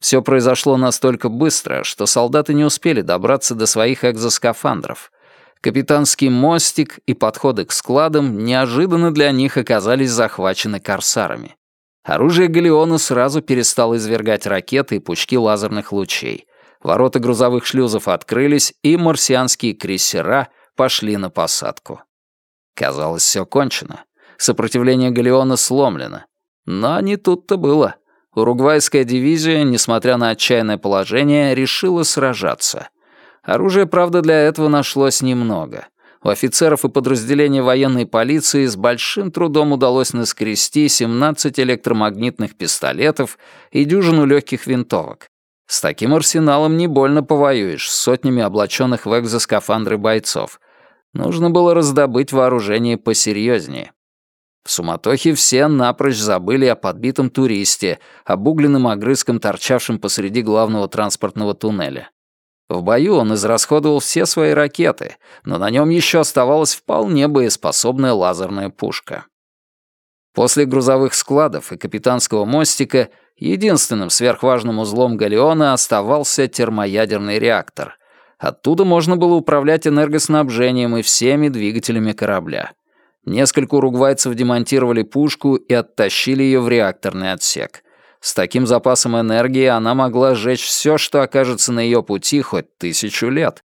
Все произошло настолько быстро, что солдаты не успели добраться до своих экзоскафандров. Капитанский мостик и подходы к складам неожиданно для них оказались захвачены корсарами. Оружие Галеона сразу перестало извергать ракеты и пучки лазерных лучей. Ворота грузовых шлюзов открылись, и марсианские крейсера пошли на посадку. Казалось, все кончено. Сопротивление Галеона сломлено. Но не тут-то было. Уругвайская дивизия, несмотря на отчаянное положение, решила сражаться. Оружия, правда, для этого нашлось немного. У офицеров и подразделений военной полиции с большим трудом удалось наскрести 17 электромагнитных пистолетов и дюжину легких винтовок. С таким арсеналом не больно повоюешь с сотнями облаченных в экзоскафандры бойцов. Нужно было раздобыть вооружение посерьезнее. В суматохе все напрочь забыли о подбитом туристе, обугленном огрызком, торчавшем посреди главного транспортного туннеля. В бою он израсходовал все свои ракеты, но на нем еще оставалась вполне боеспособная лазерная пушка. После грузовых складов и капитанского мостика единственным сверхважным узлом Галеона оставался термоядерный реактор. Оттуда можно было управлять энергоснабжением и всеми двигателями корабля. Несколько уругвайцев демонтировали пушку и оттащили ее в реакторный отсек. С таким запасом энергии она могла сжечь все, что окажется на ее пути хоть тысячу лет.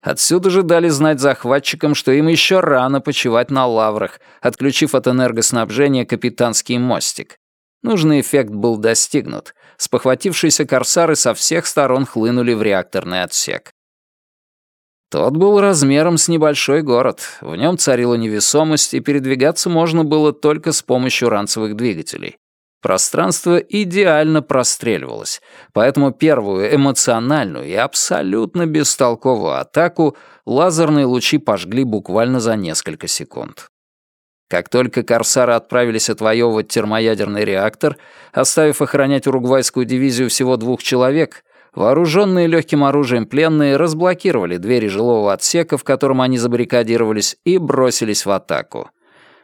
Отсюда же дали знать захватчикам, что им еще рано почивать на лаврах, отключив от энергоснабжения капитанский мостик. Нужный эффект был достигнут. Спохватившиеся корсары со всех сторон хлынули в реакторный отсек. Тот был размером с небольшой город. В нем царила невесомость, и передвигаться можно было только с помощью ранцевых двигателей. Пространство идеально простреливалось, поэтому первую эмоциональную и абсолютно бестолковую атаку лазерные лучи пожгли буквально за несколько секунд. Как только корсары отправились отвоевывать термоядерный реактор, оставив охранять уругвайскую дивизию всего двух человек, вооруженные легким оружием пленные разблокировали двери жилого отсека, в котором они забаррикадировались, и бросились в атаку.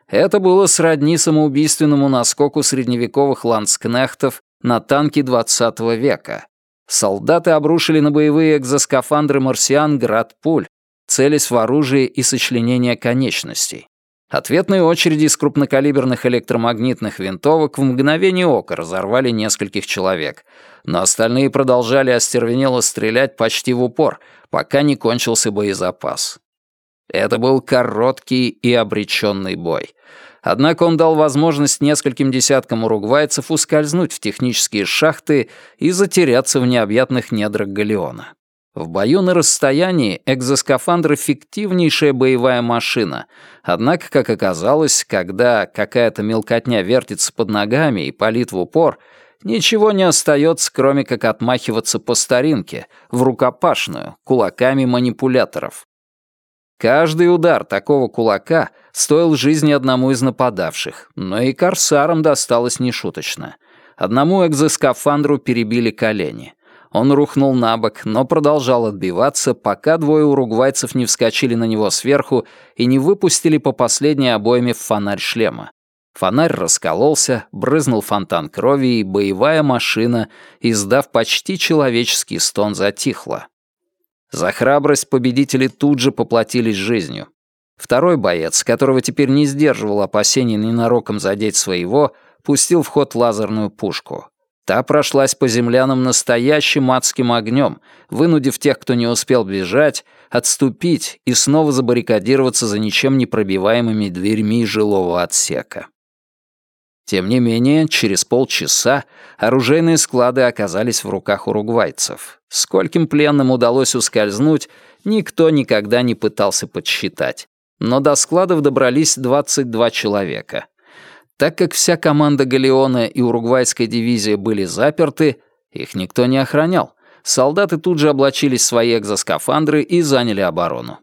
Это было сродни самоубийственному наскоку средневековых ландскнехтов на танки 20 века. Солдаты обрушили на боевые экзоскафандры марсиан град пуль, целясь в оружие и сочленение конечностей. Ответные очереди из крупнокалиберных электромагнитных винтовок в мгновение ока разорвали нескольких человек, но остальные продолжали остервенело стрелять почти в упор, пока не кончился боезапас. Это был короткий и обреченный бой. Однако он дал возможность нескольким десяткам уругвайцев ускользнуть в технические шахты и затеряться в необъятных недрах галеона. В бою на расстоянии экзоскафандр — эффективнейшая боевая машина, однако, как оказалось, когда какая-то мелкотня вертится под ногами и палит в упор, ничего не остается, кроме как отмахиваться по старинке, в рукопашную, кулаками манипуляторов. Каждый удар такого кулака стоил жизни одному из нападавших, но и корсарам досталось нешуточно. Одному экзоскафандру перебили колени. Он рухнул на бок, но продолжал отбиваться, пока двое уругвайцев не вскочили на него сверху и не выпустили по последней обойме в фонарь шлема. Фонарь раскололся, брызнул фонтан крови, и боевая машина, издав почти человеческий стон, затихла. За храбрость победители тут же поплатились жизнью. Второй боец, которого теперь не сдерживал опасений ненароком задеть своего, пустил в ход лазерную пушку. Та прошлась по землянам настоящим адским огнем, вынудив тех, кто не успел бежать, отступить и снова забаррикадироваться за ничем не пробиваемыми дверьми жилого отсека. Тем не менее, через полчаса оружейные склады оказались в руках уругвайцев. Скольким пленным удалось ускользнуть, никто никогда не пытался подсчитать. Но до складов добрались 22 человека. Так как вся команда Галеона и уругвайская дивизия были заперты, их никто не охранял. Солдаты тут же облачились в свои экзоскафандры и заняли оборону.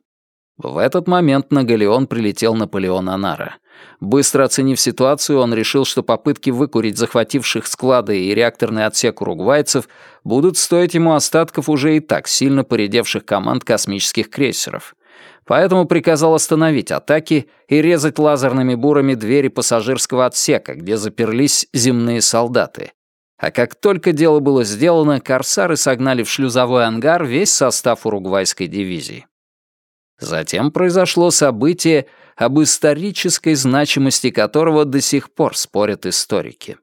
В этот момент на Галеон прилетел Наполеон Анара. Быстро оценив ситуацию, он решил, что попытки выкурить захвативших склады и реакторный отсек уругвайцев будут стоить ему остатков уже и так сильно поредевших команд космических крейсеров. Поэтому приказал остановить атаки и резать лазерными бурами двери пассажирского отсека, где заперлись земные солдаты. А как только дело было сделано, корсары согнали в шлюзовой ангар весь состав уругвайской дивизии. Затем произошло событие, об исторической значимости которого до сих пор спорят историки.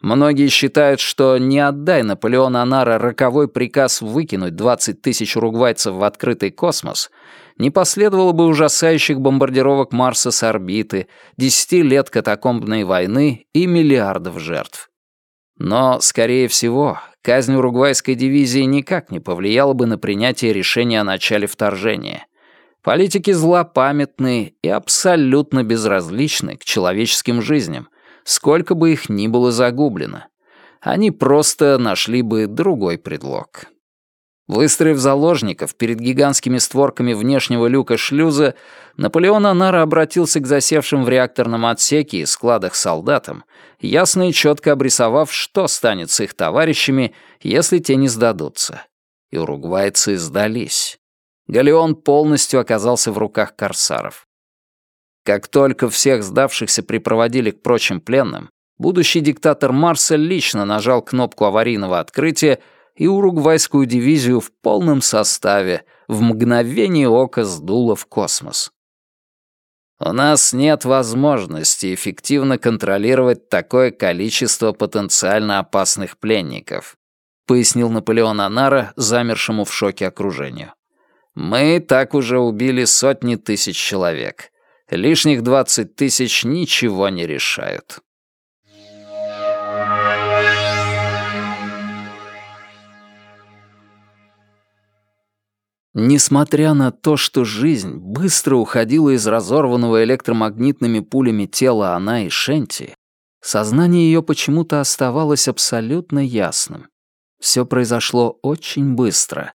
Многие считают, что не отдай Наполеон Анара роковой приказ выкинуть 20 тысяч уругвайцев в открытый космос, не последовало бы ужасающих бомбардировок Марса с орбиты, 10 лет катакомбной войны и миллиардов жертв. Но, скорее всего, казнь уругвайской дивизии никак не повлияла бы на принятие решения о начале вторжения — Политики злопамятны и абсолютно безразличны к человеческим жизням, сколько бы их ни было загублено. Они просто нашли бы другой предлог. Выстроив заложников перед гигантскими створками внешнего люка шлюза, Наполеон Анара обратился к засевшим в реакторном отсеке и складах солдатам, ясно и четко обрисовав, что станет с их товарищами, если те не сдадутся. И уругвайцы сдались. Галеон полностью оказался в руках корсаров. Как только всех сдавшихся припроводили к прочим пленным, будущий диктатор Марса лично нажал кнопку аварийного открытия и уругвайскую дивизию в полном составе в мгновение ока сдуло в космос. У нас нет возможности эффективно контролировать такое количество потенциально опасных пленников, пояснил Наполеон Анара замершему в шоке окружению. Мы так уже убили сотни тысяч человек. Лишних двадцать тысяч ничего не решают. Несмотря на то, что жизнь быстро уходила из разорванного электромагнитными пулями тела она и Шенти, сознание ее почему-то оставалось абсолютно ясным. Все произошло очень быстро.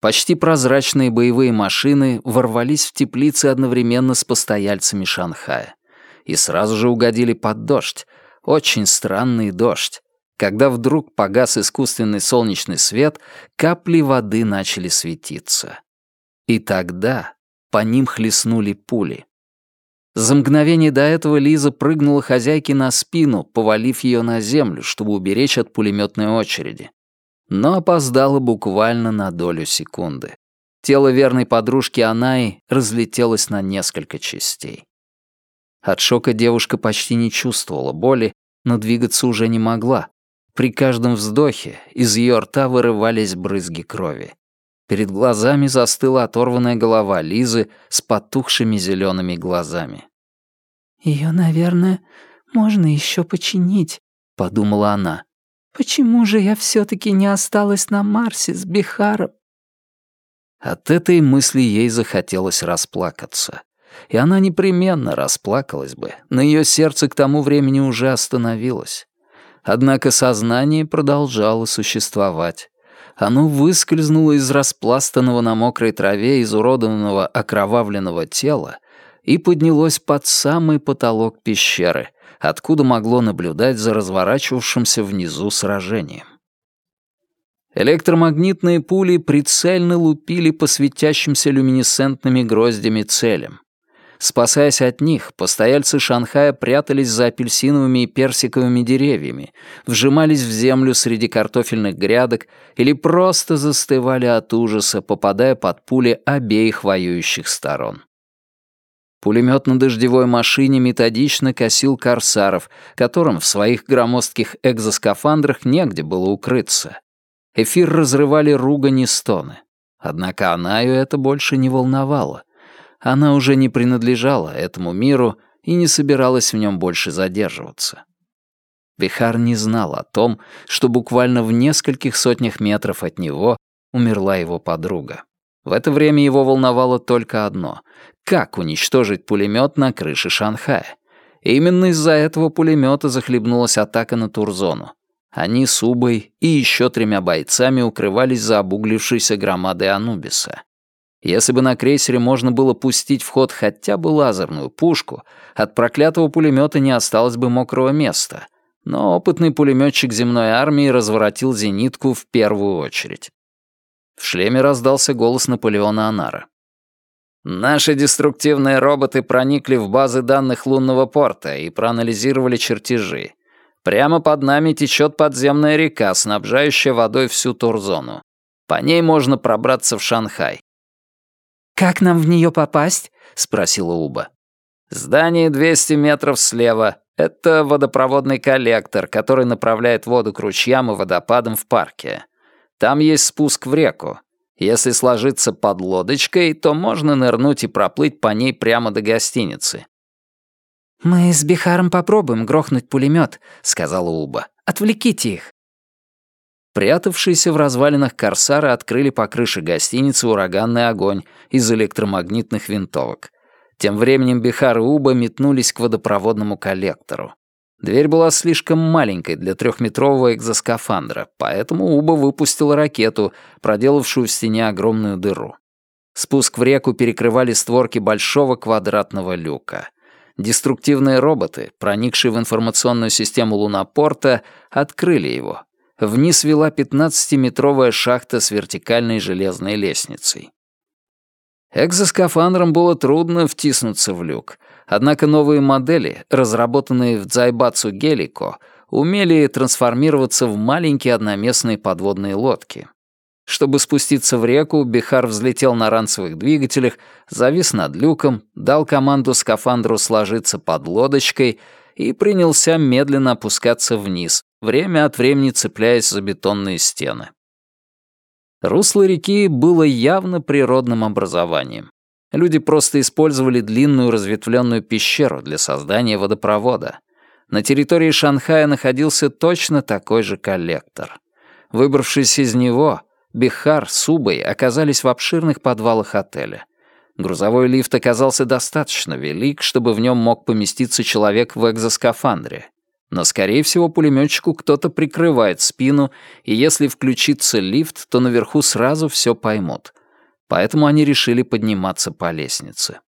Почти прозрачные боевые машины ворвались в теплицы одновременно с постояльцами Шанхая. И сразу же угодили под дождь. Очень странный дождь. Когда вдруг погас искусственный солнечный свет, капли воды начали светиться. И тогда по ним хлестнули пули. За мгновение до этого Лиза прыгнула хозяйке на спину, повалив ее на землю, чтобы уберечь от пулеметной очереди. Но опоздала буквально на долю секунды. Тело верной подружки Анаи разлетелось на несколько частей. От шока девушка почти не чувствовала боли, но двигаться уже не могла. При каждом вздохе из ее рта вырывались брызги крови. Перед глазами застыла оторванная голова Лизы с потухшими зелеными глазами. Ее, наверное, можно еще починить», — подумала она. «Почему же я все-таки не осталась на Марсе с Бихаром?» От этой мысли ей захотелось расплакаться. И она непременно расплакалась бы, но ее сердце к тому времени уже остановилось. Однако сознание продолжало существовать. Оно выскользнуло из распластанного на мокрой траве изуродованного окровавленного тела и поднялось под самый потолок пещеры, откуда могло наблюдать за разворачивавшимся внизу сражением. Электромагнитные пули прицельно лупили по светящимся люминесцентными гроздями целям. Спасаясь от них, постояльцы Шанхая прятались за апельсиновыми и персиковыми деревьями, вжимались в землю среди картофельных грядок или просто застывали от ужаса, попадая под пули обеих воюющих сторон. Пулемет на дождевой машине методично косил корсаров, которым в своих громоздких экзоскафандрах негде было укрыться. Эфир разрывали ругань и стоны. Однако Анаю это больше не волновало. Она уже не принадлежала этому миру и не собиралась в нем больше задерживаться. Бихар не знал о том, что буквально в нескольких сотнях метров от него умерла его подруга. В это время его волновало только одно — как уничтожить пулемет на крыше Шанхая. Именно из-за этого пулемета захлебнулась атака на Турзону. Они с Убой и еще тремя бойцами укрывались за обуглившейся громадой Анубиса. Если бы на крейсере можно было пустить в ход хотя бы лазерную пушку, от проклятого пулемета не осталось бы мокрого места. Но опытный пулеметчик земной армии разворотил зенитку в первую очередь. В шлеме раздался голос Наполеона Анара. «Наши деструктивные роботы проникли в базы данных лунного порта и проанализировали чертежи. Прямо под нами течет подземная река, снабжающая водой всю Турзону. По ней можно пробраться в Шанхай. «Как нам в нее попасть?» — спросила Уба. «Здание 200 метров слева. Это водопроводный коллектор, который направляет воду к ручьям и водопадам в парке. Там есть спуск в реку. Если сложиться под лодочкой, то можно нырнуть и проплыть по ней прямо до гостиницы». «Мы с Бихаром попробуем грохнуть пулемет», — сказала Уба. «Отвлеките их». Прятавшиеся в развалинах корсары открыли по крыше гостиницы ураганный огонь из электромагнитных винтовок. Тем временем Бихар и Уба метнулись к водопроводному коллектору. Дверь была слишком маленькой для трехметрового экзоскафандра, поэтому Уба выпустил ракету, проделавшую в стене огромную дыру. Спуск в реку перекрывали створки большого квадратного люка. Деструктивные роботы, проникшие в информационную систему лунопорта, открыли его, вниз вела 15-метровая шахта с вертикальной железной лестницей. Экзоскафандрам было трудно втиснуться в люк, однако новые модели, разработанные в Дзайбацу Гелико, умели трансформироваться в маленькие одноместные подводные лодки. Чтобы спуститься в реку, Бихар взлетел на ранцевых двигателях, завис над люком, дал команду скафандру сложиться под лодочкой и принялся медленно опускаться вниз, время от времени цепляясь за бетонные стены. Русло реки было явно природным образованием. Люди просто использовали длинную разветвленную пещеру для создания водопровода. На территории Шанхая находился точно такой же коллектор. Выбравшись из него, Бихар с Убой оказались в обширных подвалах отеля. Грузовой лифт оказался достаточно велик, чтобы в нем мог поместиться человек в экзоскафандре. Но, скорее всего, пулеметчику кто-то прикрывает спину, и если включится лифт, то наверху сразу все поймут. Поэтому они решили подниматься по лестнице.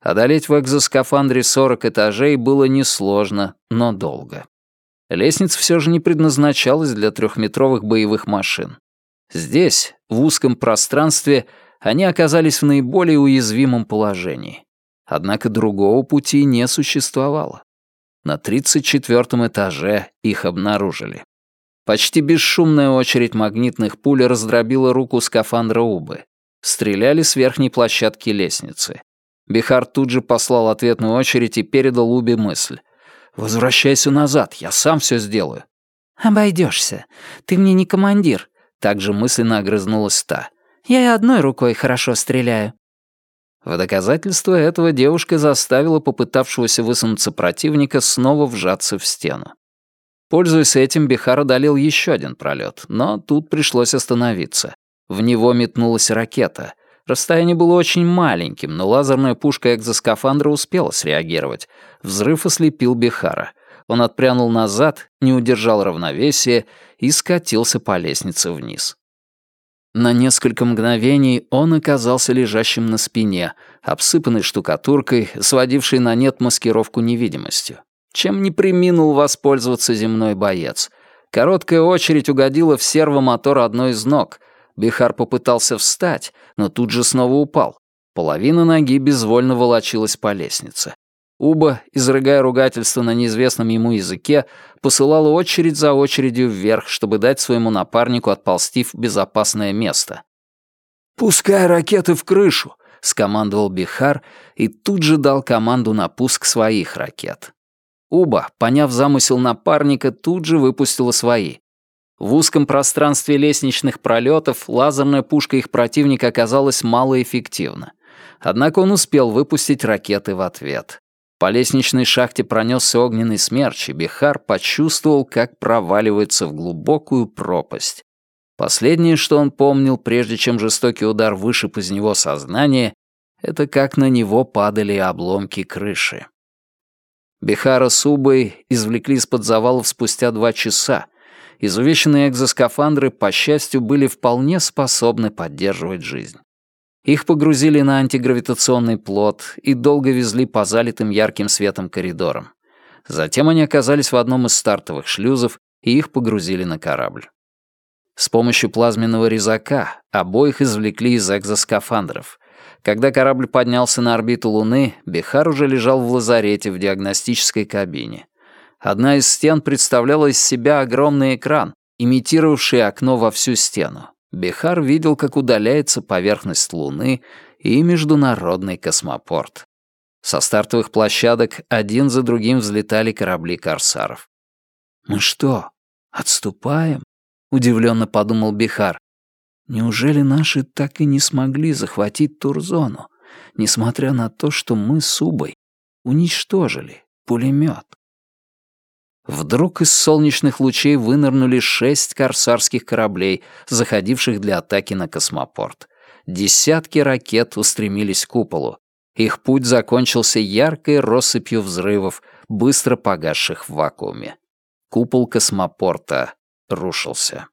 Одолеть в экзоскафандре 40 этажей было несложно, но долго. Лестница все же не предназначалась для трехметровых боевых машин. Здесь, в узком пространстве, они оказались в наиболее уязвимом положении. Однако другого пути не существовало. На 34 этаже их обнаружили. Почти бесшумная очередь магнитных пуль раздробила руку скафандра Убы. Стреляли с верхней площадки лестницы. Бихар тут же послал ответную очередь и передал Убе мысль. «Возвращайся назад, я сам все сделаю». «Обойдешься. Ты мне не командир», — также мысленно огрызнулась та. «Я и одной рукой хорошо стреляю». В доказательство этого девушка заставила попытавшегося высунуться противника снова вжаться в стену. Пользуясь этим, Бихар одолел еще один пролет, но тут пришлось остановиться. В него метнулась ракета. Расстояние было очень маленьким, но лазерная пушка экзоскафандра успела среагировать. Взрыв ослепил Бихара. Он отпрянул назад, не удержал равновесия и скатился по лестнице вниз. На несколько мгновений он оказался лежащим на спине, обсыпанный штукатуркой, сводившей на нет маскировку невидимостью. Чем не приминул воспользоваться земной боец. Короткая очередь угодила в сервомотор одной из ног. Бихар попытался встать, но тут же снова упал. Половина ноги безвольно волочилась по лестнице. Уба, изрыгая ругательство на неизвестном ему языке, посылала очередь за очередью вверх, чтобы дать своему напарнику отползти в безопасное место. «Пускай ракеты в крышу!» — скомандовал Бихар и тут же дал команду на пуск своих ракет. Уба, поняв замысел напарника, тут же выпустила свои. В узком пространстве лестничных пролетов лазерная пушка их противника оказалась малоэффективна. Однако он успел выпустить ракеты в ответ. По лестничной шахте пронесся огненный смерч, и Бихар почувствовал, как проваливается в глубокую пропасть. Последнее, что он помнил, прежде чем жестокий удар вышиб из него сознание, это как на него падали обломки крыши. Бихара с Убой извлекли из-под завалов спустя два часа. Изувеченные экзоскафандры, по счастью, были вполне способны поддерживать жизнь. Их погрузили на антигравитационный плот и долго везли по залитым ярким светом коридорам. Затем они оказались в одном из стартовых шлюзов, и их погрузили на корабль. С помощью плазменного резака обоих извлекли из экзоскафандров. Когда корабль поднялся на орбиту Луны, Бихар уже лежал в лазарете в диагностической кабине. Одна из стен представляла из себя огромный экран, имитировавший окно во всю стену. Бихар видел, как удаляется поверхность Луны и международный космопорт. Со стартовых площадок один за другим взлетали корабли корсаров. «Мы что, отступаем?» — удивленно подумал Бихар. «Неужели наши так и не смогли захватить Турзону, несмотря на то, что мы с Убой уничтожили пулемет?» Вдруг из солнечных лучей вынырнули шесть корсарских кораблей, заходивших для атаки на космопорт. Десятки ракет устремились к куполу. Их путь закончился яркой россыпью взрывов, быстро погасших в вакууме. Купол космопорта рушился.